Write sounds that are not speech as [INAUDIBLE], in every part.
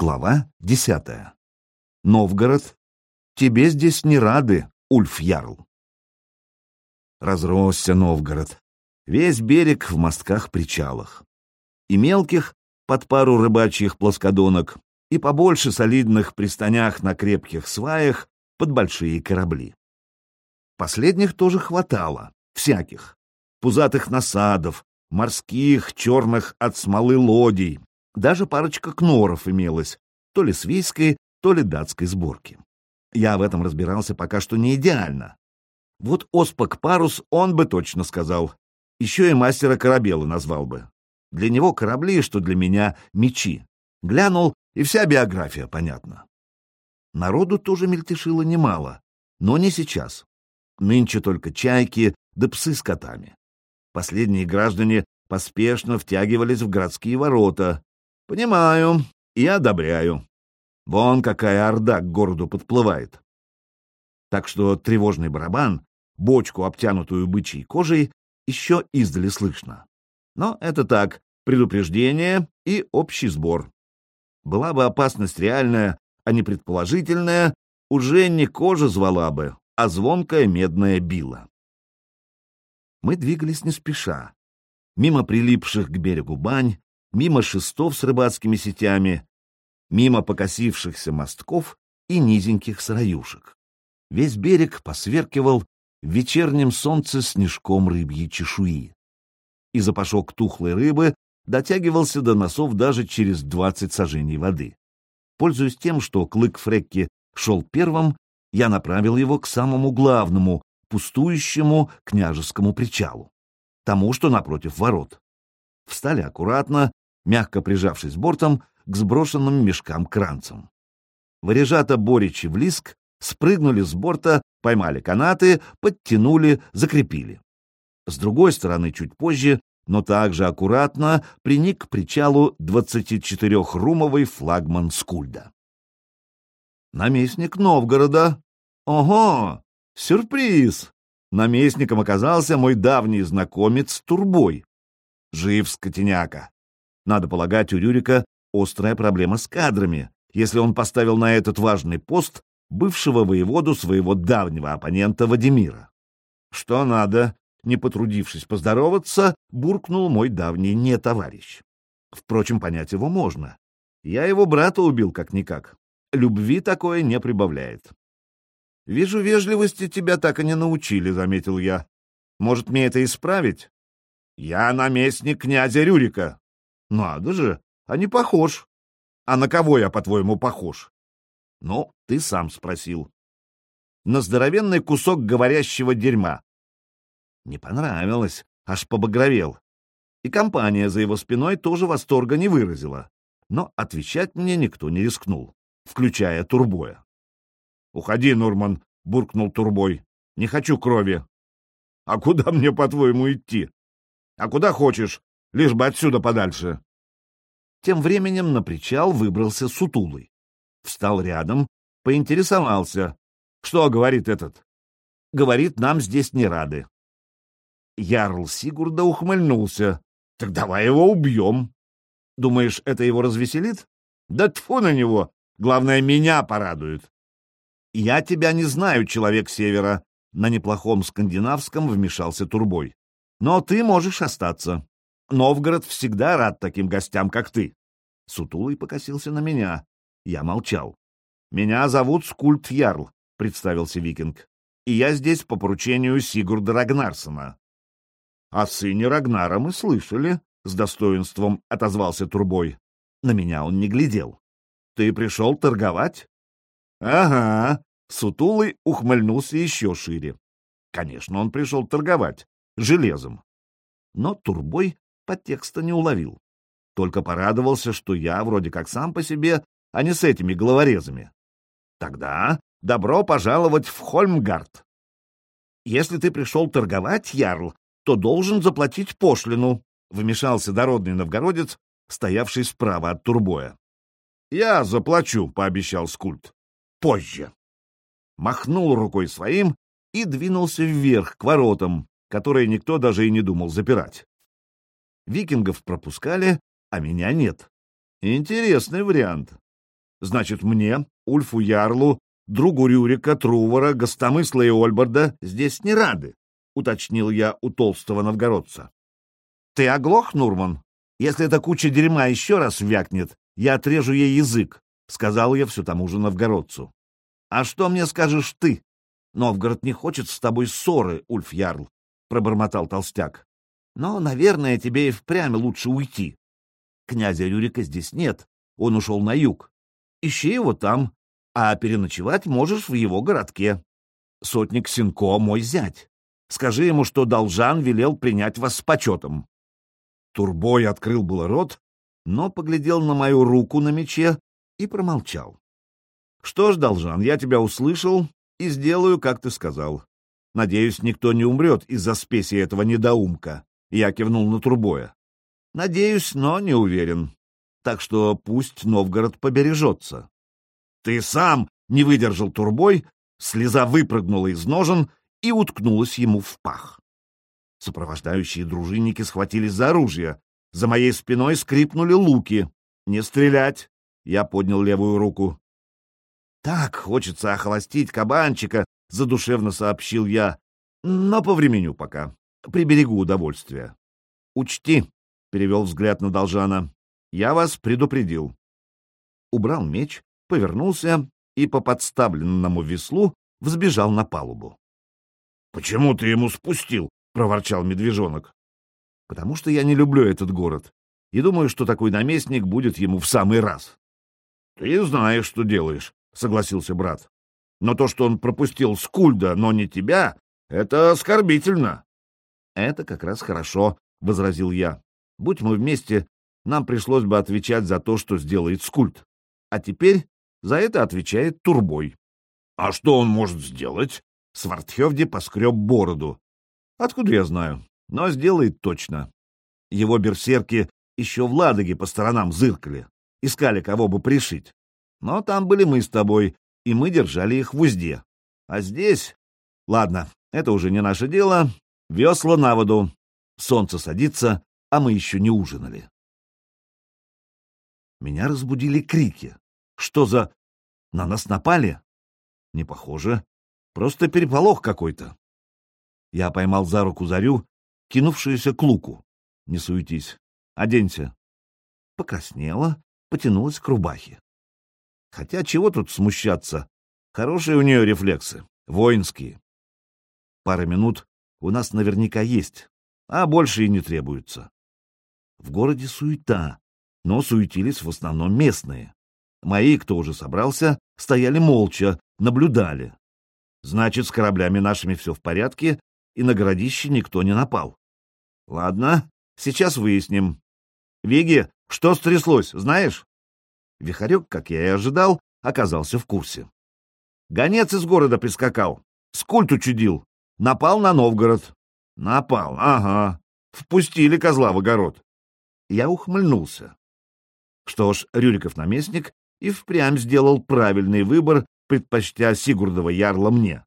Глава десятая. Новгород. Тебе здесь не рады, Ульф Ярл. Разросся Новгород. Весь берег в мостках-причалах. И мелких, под пару рыбачьих плоскодонок, и побольше солидных пристанях на крепких сваях под большие корабли. Последних тоже хватало, всяких. Пузатых насадов, морских, черных от смолы лодий, даже парочка кноров имелась, то ли свейской, то ли датской сборки. Я в этом разбирался пока что не идеально. Вот Оспак Парус он бы точно сказал. Еще и мастера корабела назвал бы. Для него корабли, что для меня мечи. Глянул, и вся биография понятна. Народу тоже мельтешило немало, но не сейчас. Нынче только чайки да псы с котами. Последние граждане поспешно втягивались в городские ворота, Понимаю и одобряю. Вон какая орда к городу подплывает. Так что тревожный барабан, бочку, обтянутую бычьей кожей, еще издали слышно. Но это так, предупреждение и общий сбор. Была бы опасность реальная, а не предположительная, уже не кожа звала бы, а звонкая медная била. Мы двигались не спеша, мимо прилипших к берегу бань, мимо шестов с рыбацкими сетями, мимо покосившихся мостков и низеньких сыроюшек. Весь берег посверкивал в вечернем солнце снежком рыбьей чешуи. И запашок тухлой рыбы дотягивался до носов даже через двадцать сажений воды. Пользуясь тем, что клык Фрекки шел первым, я направил его к самому главному, пустующему княжескому причалу, тому, что напротив ворот. Встали аккуратно, мягко прижавшись бортом к сброшенным мешкам кранцам. Варежата Борич и Влиск спрыгнули с борта, поймали канаты, подтянули, закрепили. С другой стороны, чуть позже, но также аккуратно, приник к причалу 24-румовый флагман Скульда. Наместник Новгорода. Ого! Сюрприз! Наместником оказался мой давний знакомец Турбой. Жив скотиняка. Надо полагать, у Рюрика острая проблема с кадрами, если он поставил на этот важный пост бывшего воеводу своего давнего оппонента Вадимира. Что надо, не потрудившись поздороваться, буркнул мой давний не-товарищ. Впрочем, понять его можно. Я его брата убил как-никак. Любви такое не прибавляет. — Вижу, вежливости тебя так и не научили, — заметил я. — Может, мне это исправить? — Я наместник князя Рюрика, надо же, а не похож. А на кого я, по-твоему, похож? Ну, ты сам спросил. На здоровенный кусок говорящего дерьма. Не понравилось, аж побагровел. И компания за его спиной тоже восторга не выразила. Но отвечать мне никто не рискнул, включая Турбоя. «Уходи, Нурман», — буркнул Турбой. «Не хочу крови». «А куда мне, по-твоему, идти?» «А куда хочешь, лишь бы отсюда подальше. Тем временем на причал выбрался сутулый. Встал рядом, поинтересовался. Что говорит этот? Говорит, нам здесь не рады. Ярл Сигурда ухмыльнулся. Так давай его убьем. Думаешь, это его развеселит? Да тфу на него. Главное, меня порадует. Я тебя не знаю, человек севера. На неплохом скандинавском вмешался Турбой. Но ты можешь остаться. Новгород всегда рад таким гостям, как ты. Сутулый покосился на меня. Я молчал. Меня зовут Скульт Ярл, представился викинг. И я здесь по поручению Сигурда Рагнарсона. О сыне Рагнара мы слышали, с достоинством отозвался Турбой. На меня он не глядел. Ты пришел торговать? Ага. Сутулый ухмыльнулся еще шире. Конечно, он пришел торговать. Железом. Но Турбой подтекста не уловил. Только порадовался, что я вроде как сам по себе, а не с этими головорезами. Тогда добро пожаловать в Хольмгард. Если ты пришел торговать, Ярл, то должен заплатить пошлину, — вмешался дородный новгородец, стоявший справа от турбоя. — Я заплачу, — пообещал Скульт. — Позже. Махнул рукой своим и двинулся вверх, к воротам, которые никто даже и не думал запирать. Викингов пропускали, а меня нет. Интересный вариант. Значит, мне, Ульфу Ярлу, другу Рюрика, Трувора, Гостомысла и Ольбарда здесь не рады, — уточнил я у толстого новгородца. — Ты оглох, Нурман? Если эта куча дерьма еще раз вякнет, я отрежу ей язык, — сказал я все тому же новгородцу. — А что мне скажешь ты? Новгород не хочет с тобой ссоры, Ульф Ярл, — пробормотал толстяк. — Но, наверное, тебе и впрямь лучше уйти. Князя Рюрика здесь нет, он ушел на юг. Ищи его там, а переночевать можешь в его городке. Сотник Синко — мой зять. Скажи ему, что Должан велел принять вас с почетом. Турбой открыл было рот, но поглядел на мою руку на мече и промолчал. — Что ж, Должан, я тебя услышал и сделаю, как ты сказал. Надеюсь, никто не умрет из-за спеси этого недоумка. Я кивнул на Турбоя. Надеюсь, но не уверен. Так что пусть Новгород побережется. Ты сам не выдержал Турбой, слеза выпрыгнула из ножен и уткнулась ему в пах. Сопровождающие дружинники схватились за оружие. За моей спиной скрипнули луки. «Не стрелять!» — я поднял левую руку. «Так хочется охолостить кабанчика», — задушевно сообщил я. «Но повременю пока. Приберегу удовольствие». «Учти», — перевел взгляд на Должана, — «я вас предупредил». Убрал меч, повернулся и по подставленному веслу взбежал на палубу. — Почему ты ему спустил? — проворчал медвежонок. — Потому что я не люблю этот город и думаю, что такой наместник будет ему в самый раз. — Ты знаешь, что делаешь, — согласился брат. — Но то, что он пропустил Скульда, но не тебя, это оскорбительно. — Это как раз хорошо, — возразил я. — Будь мы вместе, нам пришлось бы отвечать за то, что сделает Скульд. А теперь за это отвечает Турбой. — А что он может сделать? Свартхевди поскреб бороду. — Откуда я знаю? Но сделает точно. Его берсерки еще в Ладоге по сторонам зыркали, искали, кого бы пришить. Но там были мы с тобой, и мы держали их в узде. А здесь... Ладно, это уже не наше дело. Весла на воду. Солнце садится, а мы еще не ужинали. Меня разбудили крики. Что за... На нас напали? Не похоже. Просто переполох какой-то. Я поймал за руку Зарю, кинувшуюся к луку. Не суетись. Оденься. Покраснела, потянулась к рубахе. Хотя чего тут смущаться? Хорошие у нее рефлексы, воинские. Пара минут у нас наверняка есть, а больше и не требуется. В городе суета, но суетились в основном местные. Мои, кто уже собрался, стояли молча, наблюдали. Значит, с кораблями нашими все в порядке, и на городище никто не напал. Ладно, сейчас выясним. Виги, что стряслось, знаешь? Вихарек, как я и ожидал, оказался в курсе. Гонец из города прискакал, скульт учудил, напал на Новгород. Напал, ага. Впустили козла в огород. Я ухмыльнулся. Что ж, Рюриков наместник и впрямь сделал правильный выбор, предпочтя Сигурдова ярла мне.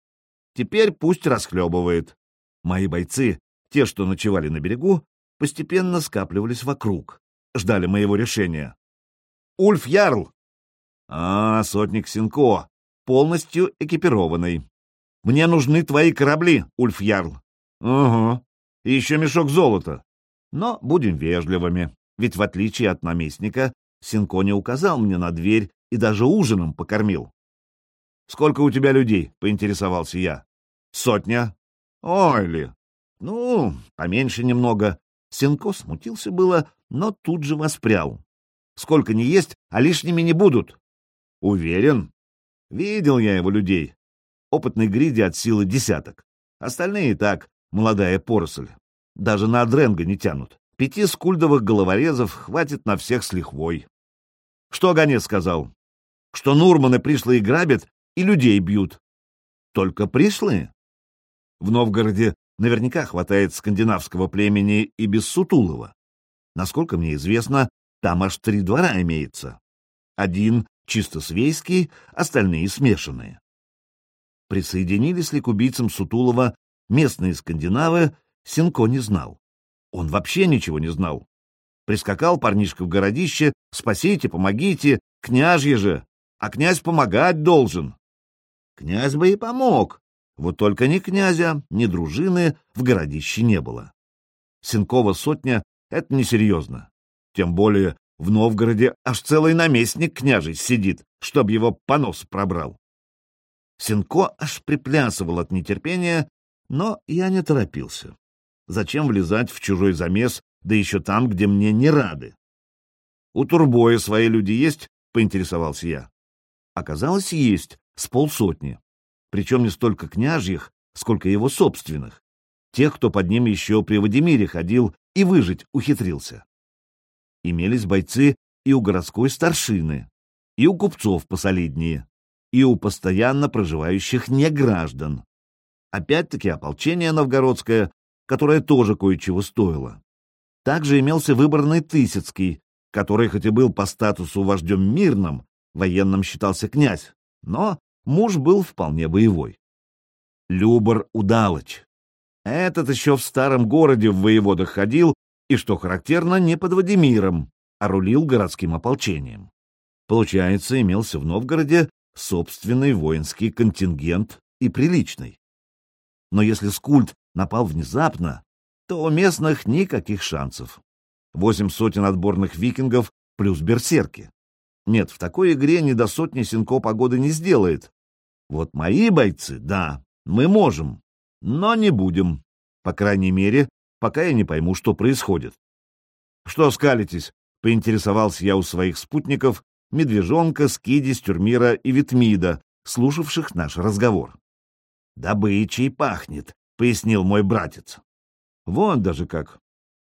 Теперь пусть расхлебывает. Мои бойцы, те, что ночевали на берегу, постепенно скапливались вокруг, ждали моего решения. «Ульф Ярл!» «А, сотник Синко, полностью экипированный. Мне нужны твои корабли, Ульф Ярл». «Угу. И еще мешок золота. Но будем вежливыми, ведь в отличие от наместника, Синко не указал мне на дверь и даже ужином покормил. «Сколько у тебя людей?» — поинтересовался я. «Сотня». «Ой ли!» «Ну, поменьше немного». Синко смутился было, но тут же воспрял. «Сколько не есть, а лишними не будут». «Уверен?» «Видел я его людей. Опытный гриди от силы десяток. Остальные так, молодая поросль. Даже на Адренга не тянут. Пяти скульдовых головорезов хватит на всех с лихвой. Что гонец сказал? Что Нурманы пришлые грабят и людей бьют. Только пришлые? В Новгороде наверняка хватает скандинавского племени и без Сутулова. Насколько мне известно, там аж три двора имеется. Один чисто свейский, остальные смешанные. Присоединились ли к убийцам Сутулова местные скандинавы, Синко не знал. Он вообще ничего не знал. Прискакал парнишка в городище, спасите, помогите, княжье же. а князь помогать должен. Князь бы и помог, вот только ни князя, ни дружины в городище не было. Сенкова сотня — это несерьезно. Тем более в Новгороде аж целый наместник княжий сидит, чтоб его понос пробрал. Сенко аж приплясывал от нетерпения, но я не торопился. Зачем влезать в чужой замес, да еще там, где мне не рады? У Турбоя свои люди есть? — поинтересовался я. Оказалось, есть, с полсотни. Причем не столько княжьих, сколько его собственных. Тех, кто под ним еще при Вадимире ходил и выжить ухитрился. Имелись бойцы и у городской старшины, и у купцов посолиднее, и у постоянно проживающих неграждан. Опять-таки ополчение новгородское, которое тоже кое-чего стоило. Также имелся выборный Тысяцкий, который хоть и был по статусу вождем мирным, военным считался князь, но муж был вполне боевой. Любор Удалыч. Этот еще в старом городе в воеводах ходил, и, что характерно, не под Владимиром, а рулил городским ополчением. Получается, имелся в Новгороде собственный воинский контингент и приличный. Но если скульт напал внезапно, то у местных никаких шансов. Восемь сотен отборных викингов плюс берсерки. Нет, в такой игре ни до сотни Синко погоды не сделает. Вот мои бойцы, да, мы можем, но не будем. По крайней мере, пока я не пойму, что происходит. — Что скалитесь? — поинтересовался я у своих спутников, Медвежонка, Скиди, Стюрмира и Витмида, слушавших наш разговор. — Добычей пахнет, — пояснил мой братец. — Вон даже как.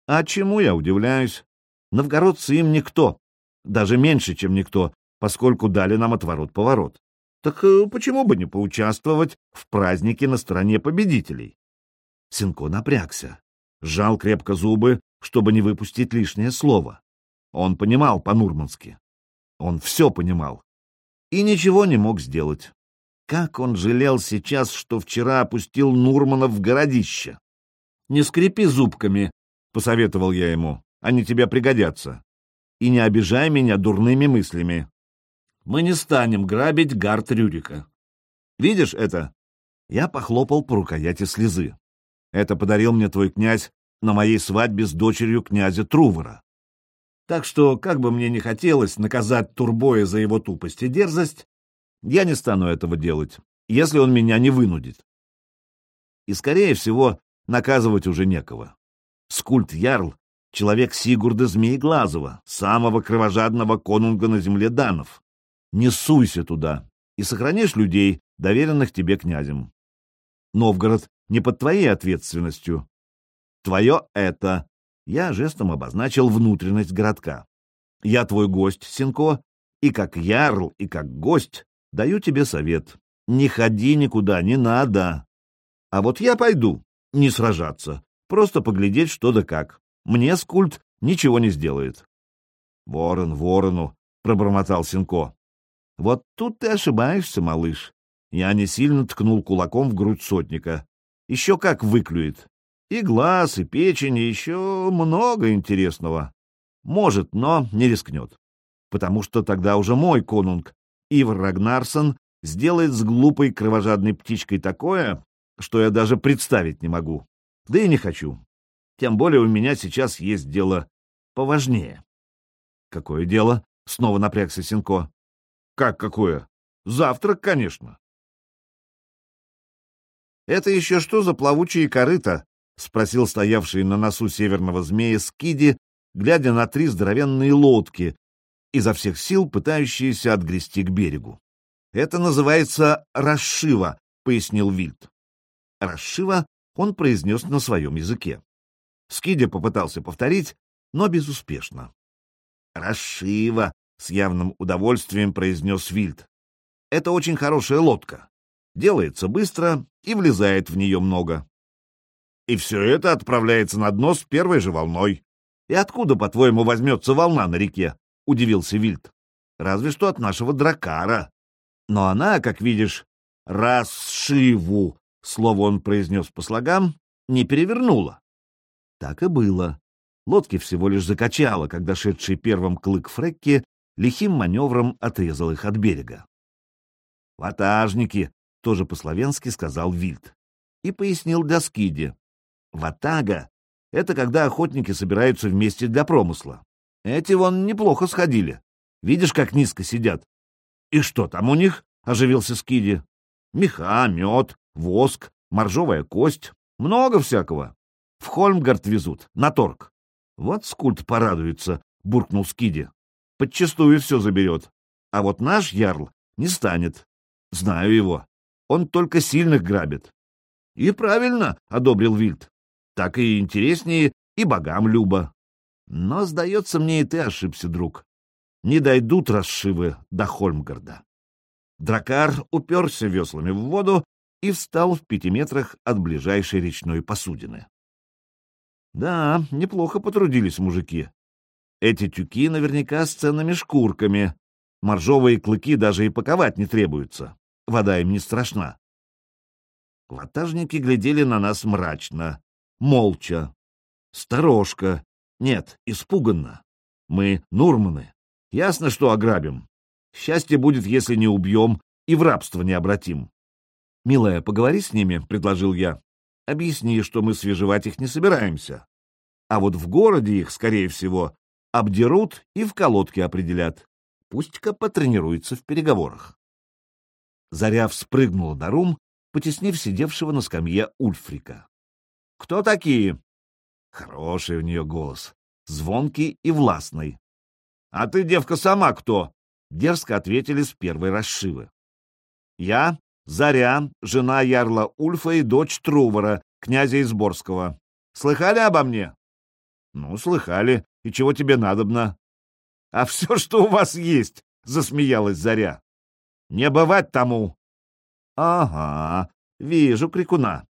А чему я удивляюсь? Новгородцы им никто, даже меньше, чем никто, поскольку дали нам отворот-поворот. Так э, почему бы не поучаствовать в празднике на стороне победителей? Синко напрягся, сжал крепко зубы, чтобы не выпустить лишнее слово. Он понимал по-нурмански. Он все понимал. И ничего не мог сделать. Как он жалел сейчас, что вчера опустил Нурмана в городище. «Не скрипи зубками», — посоветовал я ему, — «они тебе пригодятся. И не обижай меня дурными мыслями. Мы не станем грабить гард Рюрика. Видишь это?» Я похлопал по рукояти слезы. «Это подарил мне твой князь на моей свадьбе с дочерью князя Трувора. Так что, как бы мне не хотелось наказать Турбоя за его тупость и дерзость, я не стану этого делать, если он меня не вынудит. И, скорее всего, наказывать уже некого. Скульт Ярл — человек Сигурда Змееглазова, самого кровожадного конунга на земле данов. Не суйся туда и сохранишь людей, доверенных тебе князем. Новгород не под твоей ответственностью. Твое это я жестом обозначил внутренность городка. Я твой гость, Синко, и как ярл, и как гость даю тебе совет. Не ходи никуда, не надо. А вот я пойду, не сражаться, просто поглядеть, что да как. Мне скульт ничего не сделает. Ворон, ворону, — пробормотал Синко. Вот тут ты ошибаешься, малыш. Я не сильно ткнул кулаком в грудь сотника. Еще как выклюет. И глаз, и печень, и еще много интересного. Может, но не рискнет. Потому что тогда уже мой конунг, Ивр Рагнарсон, сделает с глупой кровожадной птичкой такое, что я даже представить не могу. Да и не хочу. Тем более у меня сейчас есть дело поважнее. — Какое дело? — снова напрягся Синко. — Как какое? Завтрак, конечно. — Это еще что за плавучие корыта? — спросил стоявший на носу северного змея Скиди, глядя на три здоровенные лодки, изо всех сил пытающиеся отгрести к берегу. «Это называется расшива», — пояснил Вильд. «Расшива» он произнес на своем языке. Скиди попытался повторить, но безуспешно. «Расшива», — с явным удовольствием произнес Вильд. «Это очень хорошая лодка. Делается быстро и влезает в нее много. И все это отправляется на дно с первой же волной. И откуда, по-твоему, возьмется волна на реке? — удивился Вильд. Разве что от нашего дракара. Но она, как видишь, расшиву, слово он произнес по слогам, не перевернула. Так и было. Лодки всего лишь закачало, когда шедший первым клык Фрекки лихим маневром отрезал их от берега. «Ватажники», — тоже по-словенски сказал Вильд. И пояснил для Скиди. «Ватага — это когда охотники собираются вместе для промысла. Эти вон неплохо сходили. Видишь, как низко сидят? И что там у них? — оживился Скиди. Меха, мед, воск, моржовая кость. Много всякого. В Хольмгард везут, на торг. Вот скульт порадуется, — буркнул Скиди. Подчастую все заберет. А вот наш ярл не станет. Знаю его. Он только сильных грабит. — И правильно, — одобрил Вильд. — Так и интереснее, и богам любо. Но, сдается мне, и ты ошибся, друг. Не дойдут расшивы до Хольмгарда. Дракар уперся веслами в воду и встал в пяти метрах от ближайшей речной посудины. Да, неплохо потрудились мужики. Эти тюки наверняка с ценными шкурками. Моржовые клыки даже и паковать не требуются. Вода им не страшна. Ватажники глядели на нас мрачно, молча. Сторожка, нет, испуганно. Мы Нурманы. Ясно, что ограбим. Счастье будет, если не убьем и в рабство не обратим. «Милая, поговори с ними», — предложил я. «Объясни, что мы свежевать их не собираемся. А вот в городе их, скорее всего, обдерут и в колодке определят. Пусть-ка потренируется в переговорах». Заря вспрыгнула на рум, потеснив сидевшего на скамье Ульфрика. «Кто такие?» Хороший у нее голос, звонкий и властный. — А ты, девка, сама кто? — дерзко ответили с первой расшивы. — Я — Заря, жена ярла Ульфа и дочь Трувора, князя Изборского. Слыхали обо мне? — Ну, слыхали. И чего тебе надобно? — А все, [LAUGHS] что у вас есть, — засмеялась Заря. — Не бывать тому. — Ага, вижу крикуна.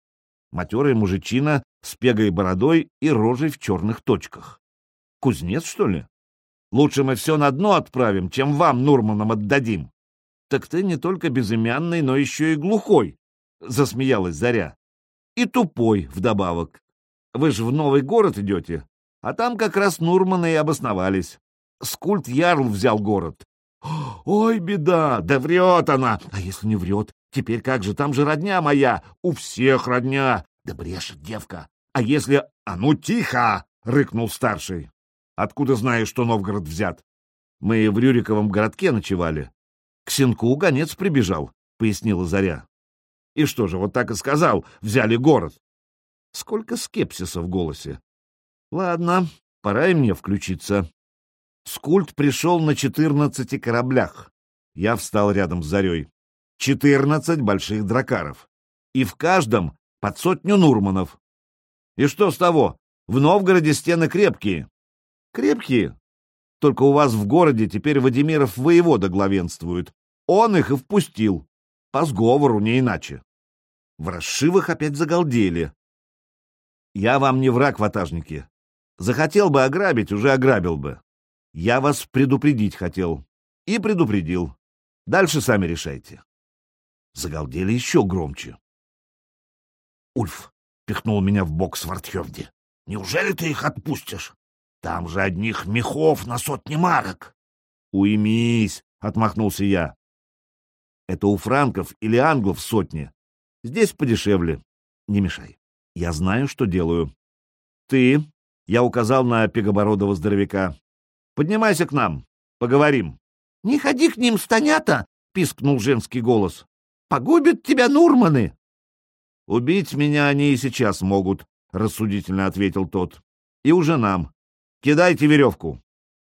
Матерый мужичина с пегой бородой и рожей в черных точках. Кузнец, что ли? Лучше мы все на дно отправим, чем вам, Нурманам, отдадим. Так ты не только безымянный, но еще и глухой, — засмеялась Заря. И тупой вдобавок. Вы же в новый город идете, а там как раз Нурманы и обосновались. Скульт Ярл взял город. Ой, беда, да врет она. А если не врет, теперь как же, там же родня моя, у всех родня. Да брешет девка. А если... А ну, тихо! — рыкнул старший. Откуда знаешь, что Новгород взят? Мы в Рюриковом городке ночевали. К синку гонец прибежал, — пояснила Заря. И что же, вот так и сказал, взяли город. Сколько скепсиса в голосе. Ладно, пора и мне включиться. Скульт пришел на четырнадцати кораблях. Я встал рядом с Зарей. Четырнадцать больших дракаров. И в каждом под сотню Нурманов. И что с того? В Новгороде стены крепкие. Крепкие. Только у вас в городе теперь Вадимиров воевода главенствует. Он их и впустил. По сговору, не иначе. В расшивах опять загалдели. Я вам не враг, ватажники. Захотел бы ограбить, уже ограбил бы. Я вас предупредить хотел. И предупредил. Дальше сами решайте. Загалдели еще громче. Ульф пихнул меня в бок Свардхевди. Неужели ты их отпустишь? Там же одних мехов на сотни марок. Уймись, отмахнулся я. Это у франков или англов сотни. Здесь подешевле. Не мешай. Я знаю, что делаю. Ты, я указал на пегобородого здоровяка, поднимайся к нам, поговорим. Не ходи к ним, станята, пискнул женский голос. Погубят тебя Нурманы. Убить меня они и сейчас могут, рассудительно ответил тот. И уже нам. Кидайте веревку.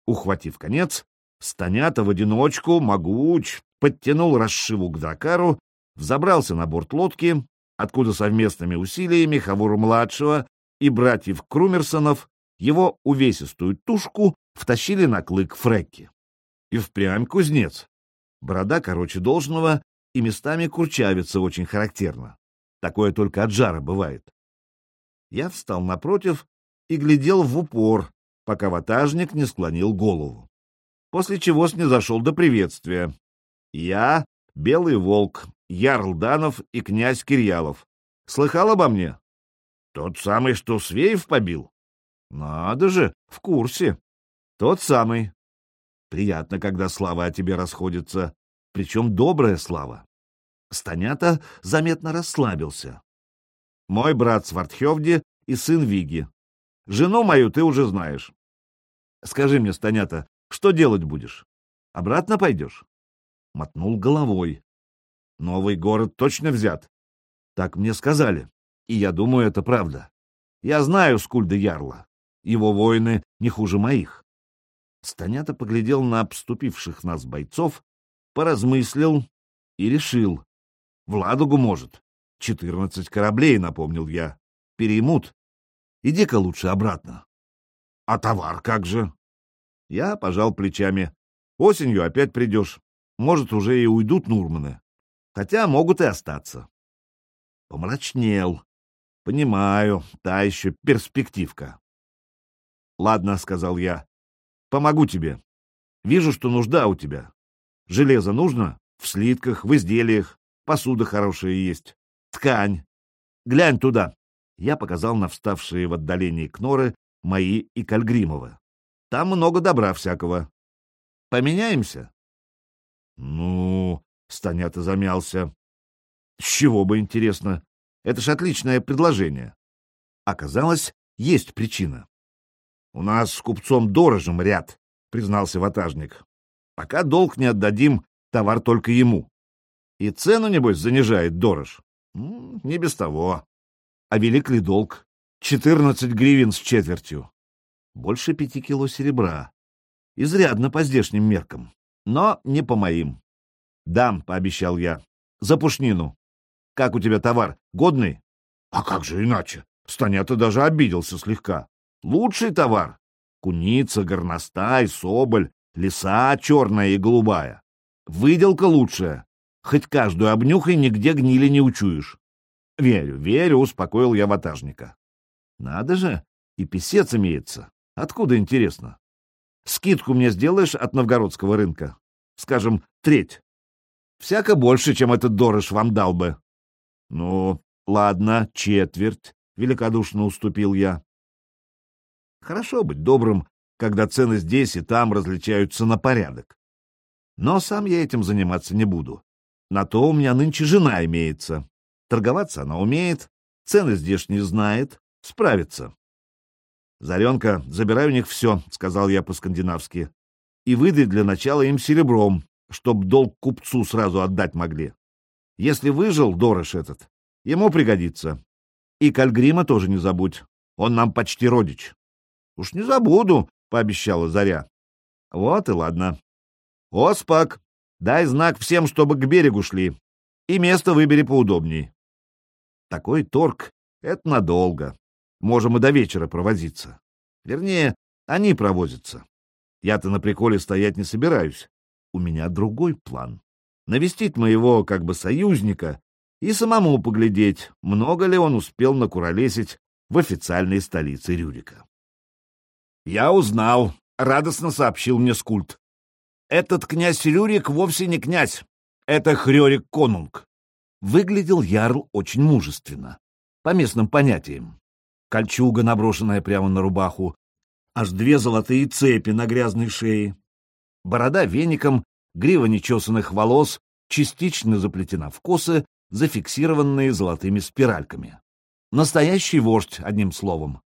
Ухватив конец, Станята в одиночку, могуч, подтянул расшиву к дракару, взобрался на борт лодки, откуда совместными усилиями Хавура-младшего и братьев Крумерсонов его увесистую тушку втащили на клык Фрекки. И впрямь кузнец. Борода короче должного и местами курчавится очень характерно. Такое только от жара бывает. Я встал напротив и глядел в упор, пока ватажник не склонил голову. После чего снизошел до приветствия. Я — Белый Волк, Ярл Данов и князь Кирьялов. Слыхал обо мне? Тот самый, что Свеев побил? Надо же, в курсе. Тот самый. Приятно, когда слава о тебе расходится, причем добрая слава. Станята заметно расслабился. Мой брат Свартхевди и сын Виги. Жену мою ты уже знаешь. Скажи мне, Станята, что делать будешь? Обратно пойдешь? Мотнул головой. Новый город точно взят. Так мне сказали, и я думаю, это правда. Я знаю Скульда Ярла. Его воины не хуже моих. Станята поглядел на обступивших нас бойцов, поразмыслил и решил. В Ладогу может. Четырнадцать кораблей, напомнил я. Переймут. Иди-ка лучше обратно. А товар как же? Я пожал плечами. Осенью опять придешь. Может, уже и уйдут Нурманы. Хотя могут и остаться. Помрачнел. Понимаю, та еще перспективка. Ладно, — сказал я, — помогу тебе. Вижу, что нужда у тебя. Железо нужно? В слитках, в изделиях. Посуда хорошая есть. Ткань. Глянь туда. Я показал на вставшие в отдалении кноры мои и Кальгримова. Там много добра всякого. Поменяемся? Ну, Станята замялся. С чего бы, интересно? Это ж отличное предложение. Оказалось, есть причина. У нас с купцом дорожем ряд, признался ватажник. Пока долг не отдадим, товар только ему. И цену, небось, занижает дорож. Не без того. А велик ли долг? Четырнадцать гривен с четвертью. Больше пяти кило серебра. Изрядно по здешним меркам. Но не по моим. Дам, — пообещал я. За пушнину. Как у тебя товар? Годный? А как же иначе? Станята даже обиделся слегка. Лучший товар. Куница, горностай, соболь, лиса черная и голубая. Выделка лучшая. Хоть каждую обнюхай, нигде гнили не учуешь. Верю, верю, успокоил я ватажника. Надо же, и писец имеется. Откуда, интересно? Скидку мне сделаешь от новгородского рынка? Скажем, треть. Всяко больше, чем этот дорож вам дал бы. Ну, ладно, четверть, великодушно уступил я. Хорошо быть добрым, когда цены здесь и там различаются на порядок. Но сам я этим заниматься не буду. На то у меня нынче жена имеется. Торговаться она умеет, цены здешние знает, справится. «Заренка, забирай у них все», — сказал я по-скандинавски, «и выдай для начала им серебром, чтоб долг купцу сразу отдать могли. Если выжил Дорож этот, ему пригодится. И Кальгрима тоже не забудь, он нам почти родич». «Уж не забуду», — пообещала Заря. «Вот и ладно. Оспак, дай знак всем, чтобы к берегу шли, и место выбери поудобней». Такой торг — это надолго. Можем и до вечера провозиться. Вернее, они провозятся. Я-то на приколе стоять не собираюсь. У меня другой план. Навестить моего как бы союзника и самому поглядеть, много ли он успел накуролесить в официальной столице Рюрика. «Я узнал», — радостно сообщил мне Скульт. «Этот князь Рюрик вовсе не князь. Это Хрёрик Конунг». Выглядел Ярл очень мужественно, по местным понятиям кольчуга, наброшенная прямо на рубаху, аж две золотые цепи на грязной шее, борода веником, грива нечесанных волос частично заплетена в косы, зафиксированные золотыми спиральками. Настоящий вождь, одним словом.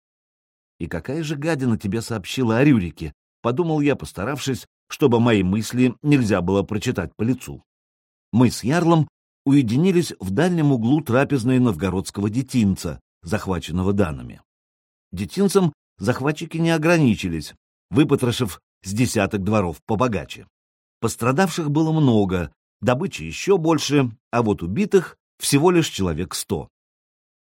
И какая же гадина тебе сообщила о Рюрике, подумал я, постаравшись, чтобы мои мысли нельзя было прочитать по лицу. Мы с Ярлом уединились в дальнем углу трапезной новгородского детинца, захваченного данными. Детинцам захватчики не ограничились, выпотрошив с десяток дворов побогаче. Пострадавших было много, добычи еще больше, а вот убитых всего лишь человек сто.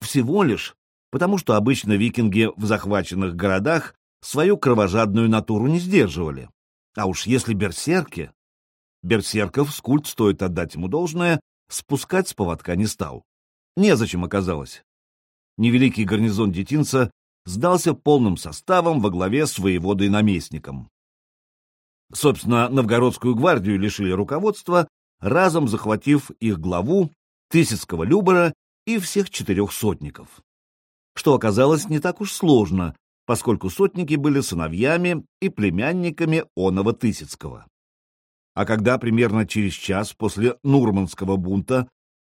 Всего лишь, потому что обычно викинги в захваченных городах свою кровожадную натуру не сдерживали. А уж если берсерки... Берсерков, скульт, стоит отдать ему должное, спускать с поводка не стал. Незачем оказалось невеликий гарнизон детинца сдался полным составом во главе с воеводой-наместником. Собственно, новгородскую гвардию лишили руководства, разом захватив их главу, Тысяцкого Любора и всех четырех сотников. Что оказалось не так уж сложно, поскольку сотники были сыновьями и племянниками Онова Тысяцкого. А когда примерно через час после Нурманского бунта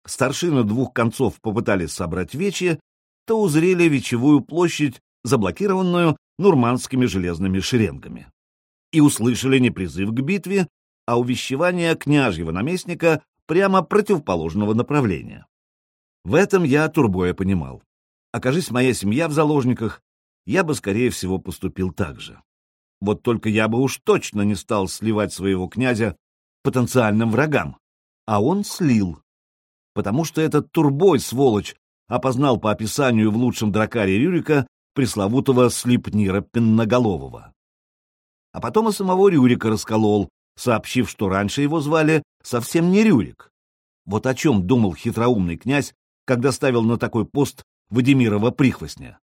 старшины двух концов попытались собрать вечи, то узрели вечевую площадь, заблокированную нурманскими железными шеренгами. И услышали не призыв к битве, а увещевание княжьего наместника прямо противоположного направления. В этом я Турбоя понимал. Окажись моя семья в заложниках, я бы, скорее всего, поступил так же. Вот только я бы уж точно не стал сливать своего князя потенциальным врагам, а он слил. Потому что этот турбой, сволочь, опознал по описанию в лучшем дракаре Рюрика пресловутого слепнира Пенноголового. А потом и самого Рюрика расколол, сообщив, что раньше его звали совсем не Рюрик. Вот о чем думал хитроумный князь, когда ставил на такой пост Вадимирова прихвостня.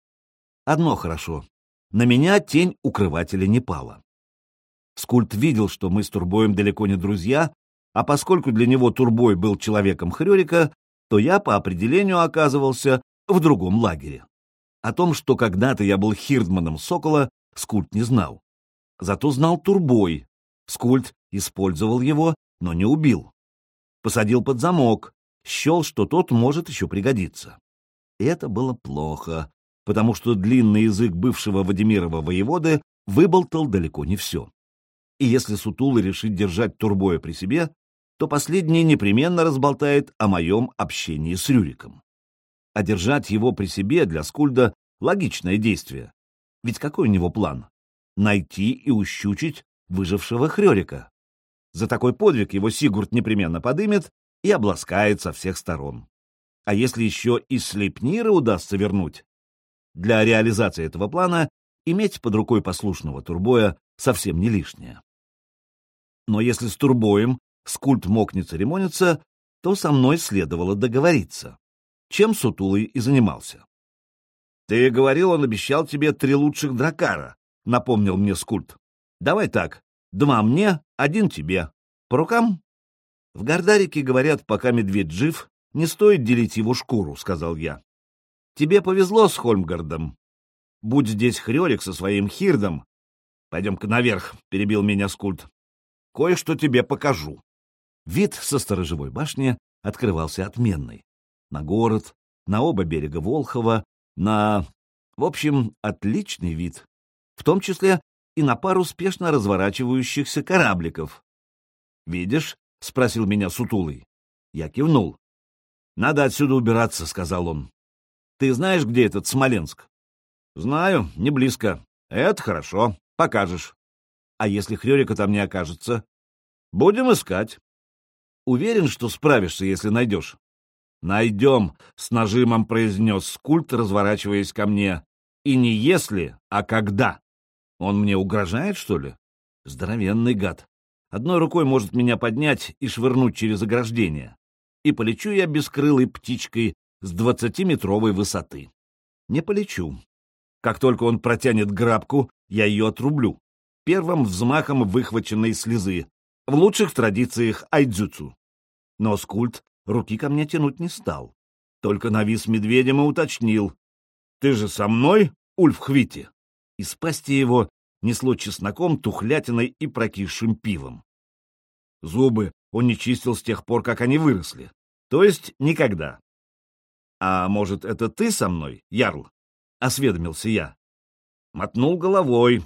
Одно хорошо. На меня тень укрывателя не пала. Скульт видел, что мы с Турбоем далеко не друзья, а поскольку для него Турбой был человеком Хрёрика, то я по определению оказывался в другом лагере. О том, что когда-то я был хирдманом Сокола, Скульт не знал. Зато знал Турбой. Скульт использовал его, но не убил. Посадил под замок, счел, что тот может еще пригодиться. Это было плохо, потому что длинный язык бывшего Вадимирова воеводы выболтал далеко не все. И если Сутулы решит держать Турбоя при себе, то последний непременно разболтает о моем общении с Рюриком. А держать его при себе для Скульда — логичное действие. Ведь какой у него план? Найти и ущучить выжившего Хрёрика. За такой подвиг его Сигурд непременно подымет и обласкает со всех сторон. А если еще и Слепнира удастся вернуть, для реализации этого плана иметь под рукой послушного турбоя совсем не лишнее. Но если с турбоем скульт мог не церемониться, то со мной следовало договориться, чем Сутулый и занимался. — Ты говорил, он обещал тебе три лучших дракара, — напомнил мне скульт. — Давай так, два мне, один тебе. По рукам? — В Гордарике говорят, пока медведь жив, не стоит делить его шкуру, — сказал я. Тебе повезло с Хольмгардом. Будь здесь Хрёрик со своим Хирдом. Пойдем-ка наверх, — перебил меня Скульт. Кое-что тебе покажу. Вид со сторожевой башни открывался отменный. На город, на оба берега Волхова, на... В общем, отличный вид. В том числе и на пару спешно разворачивающихся корабликов. «Видишь?» — спросил меня Сутулый. Я кивнул. «Надо отсюда убираться», — сказал он. Ты знаешь, где этот Смоленск? Знаю, не близко. Это хорошо. Покажешь. А если Хрёрика там не окажется? Будем искать. Уверен, что справишься, если найдешь. Найдем, с нажимом произнес скульт, разворачиваясь ко мне. И не если, а когда. Он мне угрожает, что ли? Здоровенный гад. Одной рукой может меня поднять и швырнуть через ограждение. И полечу я бескрылой птичкой с двадцатиметровой высоты. Не полечу. Как только он протянет грабку, я ее отрублю. Первым взмахом выхваченной слезы, в лучших традициях айдзюцу. Но скульт руки ко мне тянуть не стал. Только навис медведем и уточнил. «Ты же со мной, Ульф Хвити?» Из пасти его несло чесноком, тухлятиной и прокисшим пивом. Зубы он не чистил с тех пор, как они выросли. То есть никогда. «А может, это ты со мной, Ярл?» — осведомился я. Мотнул головой,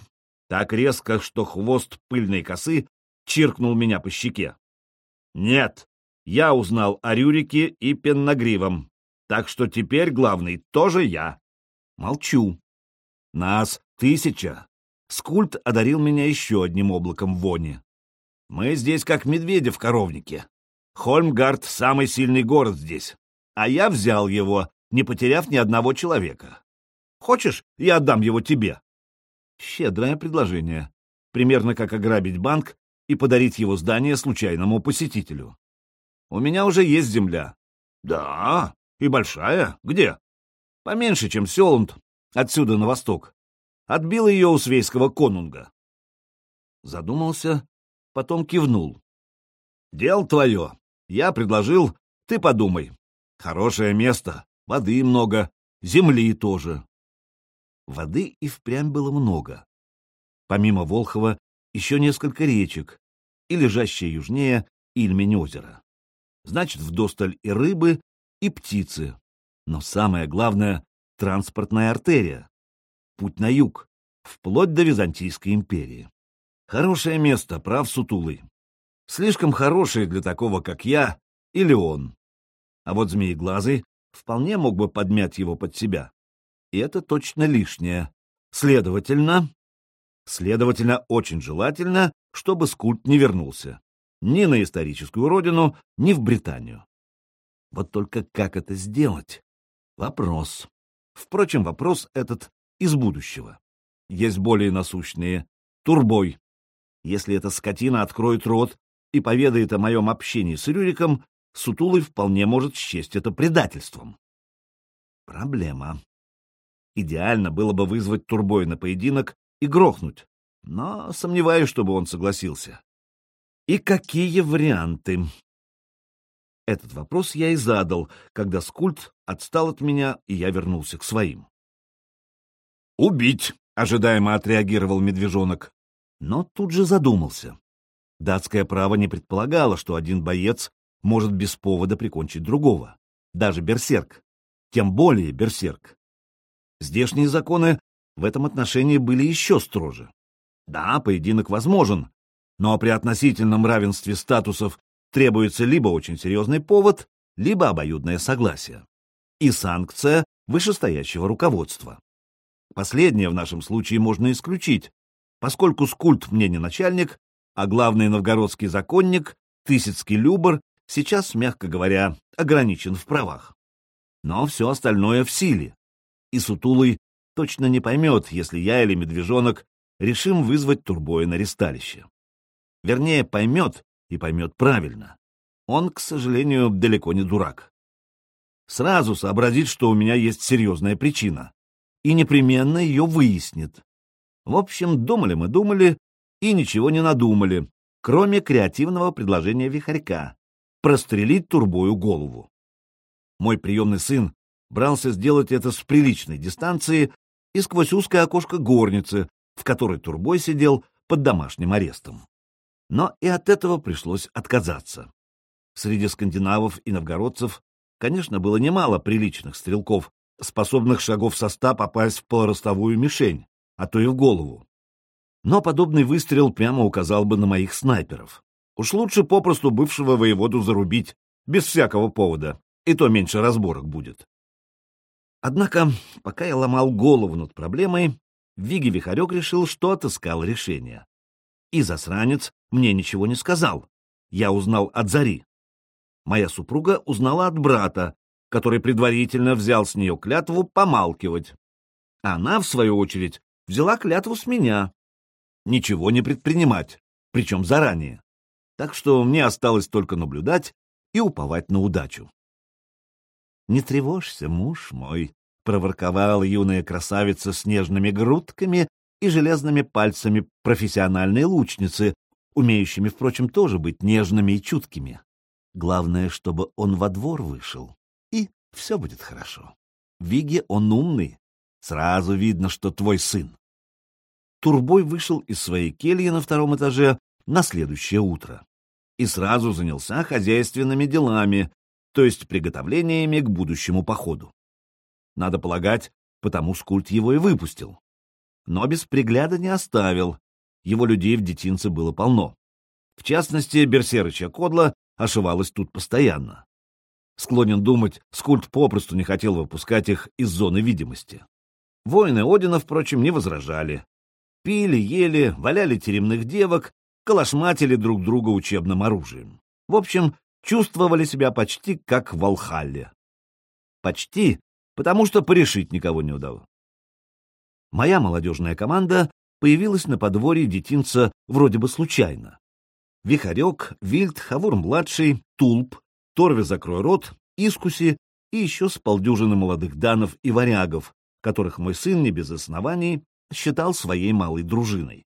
так резко, что хвост пыльной косы чиркнул меня по щеке. «Нет, я узнал о Рюрике и Пеннагривом, так что теперь главный тоже я». Молчу. Нас тысяча. Скульт одарил меня еще одним облаком вони. Мы здесь как медведи в коровнике. Хольмгард — самый сильный город здесь а я взял его, не потеряв ни одного человека. Хочешь, я отдам его тебе?» Щедрое предложение. Примерно как ограбить банк и подарить его здание случайному посетителю. «У меня уже есть земля». «Да? И большая? Где?» «Поменьше, чем Селунд, отсюда на восток. Отбил ее у свейского конунга». Задумался, потом кивнул. «Дело твое. Я предложил, ты подумай. Хорошее место, воды много, земли тоже. Воды и впрямь было много. Помимо Волхова еще несколько речек, и лежащее южнее Ильмень озеро. Значит, вдосталь и рыбы, и птицы. Но самое главное — транспортная артерия. Путь на юг, вплоть до Византийской империи. Хорошее место, прав Сутулый. Слишком хорошее для такого, как я или он. А вот Змееглазый вполне мог бы подмять его под себя. И это точно лишнее. Следовательно... Следовательно, очень желательно, чтобы скульт не вернулся. Ни на историческую родину, ни в Британию. Вот только как это сделать? Вопрос. Впрочем, вопрос этот из будущего. Есть более насущные. Турбой. Если эта скотина откроет рот и поведает о моем общении с Рюриком, Сутулый вполне может счесть это предательством. Проблема. Идеально было бы вызвать Турбой на поединок и грохнуть, но сомневаюсь, чтобы он согласился. И какие варианты? Этот вопрос я и задал, когда Скульт отстал от меня, и я вернулся к своим. «Убить!» — ожидаемо отреагировал медвежонок, но тут же задумался. Датское право не предполагало, что один боец может без повода прикончить другого, даже берсерк, тем более берсерк. Здешние законы в этом отношении были еще строже. Да, поединок возможен, но при относительном равенстве статусов требуется либо очень серьезный повод, либо обоюдное согласие. И санкция вышестоящего руководства. Последнее в нашем случае можно исключить, поскольку скульт мне не начальник, а главный новгородский законник, Тысяцкий Любор, сейчас, мягко говоря, ограничен в правах. Но все остальное в силе. И Сутулый точно не поймет, если я или Медвежонок решим вызвать Турбоя на ресталище. Вернее, поймет и поймет правильно. Он, к сожалению, далеко не дурак. Сразу сообразит, что у меня есть серьезная причина, и непременно ее выяснит. В общем, думали мы, думали, и ничего не надумали, кроме креативного предложения Вихарька — прострелить турбою голову. Мой приемный сын брался сделать это с приличной дистанции и сквозь узкое окошко горницы, в которой турбой сидел под домашним арестом. Но и от этого пришлось отказаться. Среди скандинавов и новгородцев, конечно, было немало приличных стрелков, способных шагов со ста попасть в полуростовую мишень, а то и в голову. Но подобный выстрел прямо указал бы на моих снайперов. Уж лучше попросту бывшего воеводу зарубить, без всякого повода, и то меньше разборок будет. Однако, пока я ломал голову над проблемой, Виги Вихарек решил, что отыскал решение. И засранец мне ничего не сказал. Я узнал от Зари. Моя супруга узнала от брата, который предварительно взял с нее клятву помалкивать. Она, в свою очередь, взяла клятву с меня. Ничего не предпринимать, причем заранее. Так что мне осталось только наблюдать и уповать на удачу. «Не тревожься, муж мой», — проворковала юная красавица с нежными грудками и железными пальцами профессиональной лучницы, умеющими, впрочем, тоже быть нежными и чуткими. Главное, чтобы он во двор вышел, и все будет хорошо. Виги он умный, сразу видно, что твой сын. Турбой вышел из своей кельи на втором этаже на следующее утро и сразу занялся хозяйственными делами, то есть приготовлениями к будущему походу. Надо полагать, потому скульт его и выпустил. Но без пригляда не оставил, его людей в детинце было полно. В частности, берсерычья кодла ошивалась тут постоянно. Склонен думать, скульт попросту не хотел выпускать их из зоны видимости. Воины Одина, впрочем, не возражали. Пили, ели, валяли теремных девок, калашматили друг друга учебным оружием. В общем, чувствовали себя почти как в Волхалле. Почти, потому что порешить никого не удалось. Моя молодежная команда появилась на подворье детинца вроде бы случайно. Вихарек, Вильд, Хавур-младший, Тулп, Торве закрой рот, Искуси и еще с полдюжины молодых данов и варягов, которых мой сын не без оснований считал своей малой дружиной.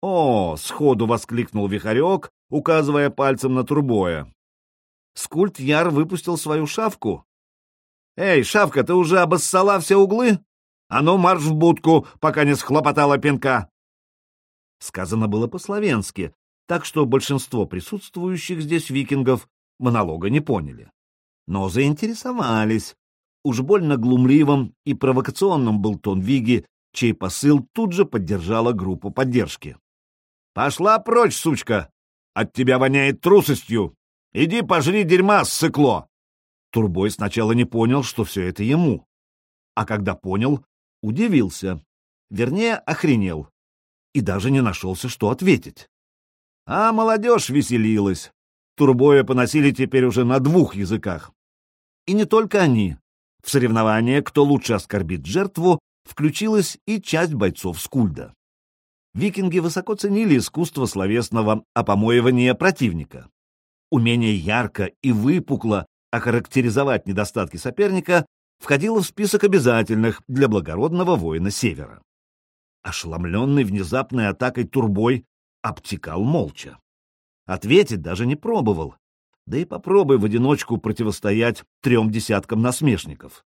«О!» — сходу воскликнул Вихарек, указывая пальцем на Турбоя. «Скульт Яр выпустил свою шавку?» «Эй, шавка, ты уже обоссала все углы?» А ну, марш в будку, пока не схлопотала пинка!» Сказано было по-словенски, так что большинство присутствующих здесь викингов монолога не поняли. Но заинтересовались. Уж больно глумливым и провокационным был тон Виги, чей посыл тут же поддержала группа поддержки. «Пошла прочь, сучка! От тебя воняет трусостью! Иди пожри дерьма, ссыкло!» Турбой сначала не понял, что все это ему. А когда понял, удивился. Вернее, охренел. И даже не нашелся, что ответить. А молодежь веселилась. Турбоя поносили теперь уже на двух языках. И не только они. В соревнование, кто лучше оскорбит жертву, включилась и часть бойцов Скульда. Викинги высоко ценили искусство словесного опомоивания противника. Умение ярко и выпукло охарактеризовать недостатки соперника входило в список обязательных для благородного воина Севера. Ошеломленный внезапной атакой Турбой обтекал молча. Ответить даже не пробовал, да и попробуй в одиночку противостоять трем десяткам насмешников.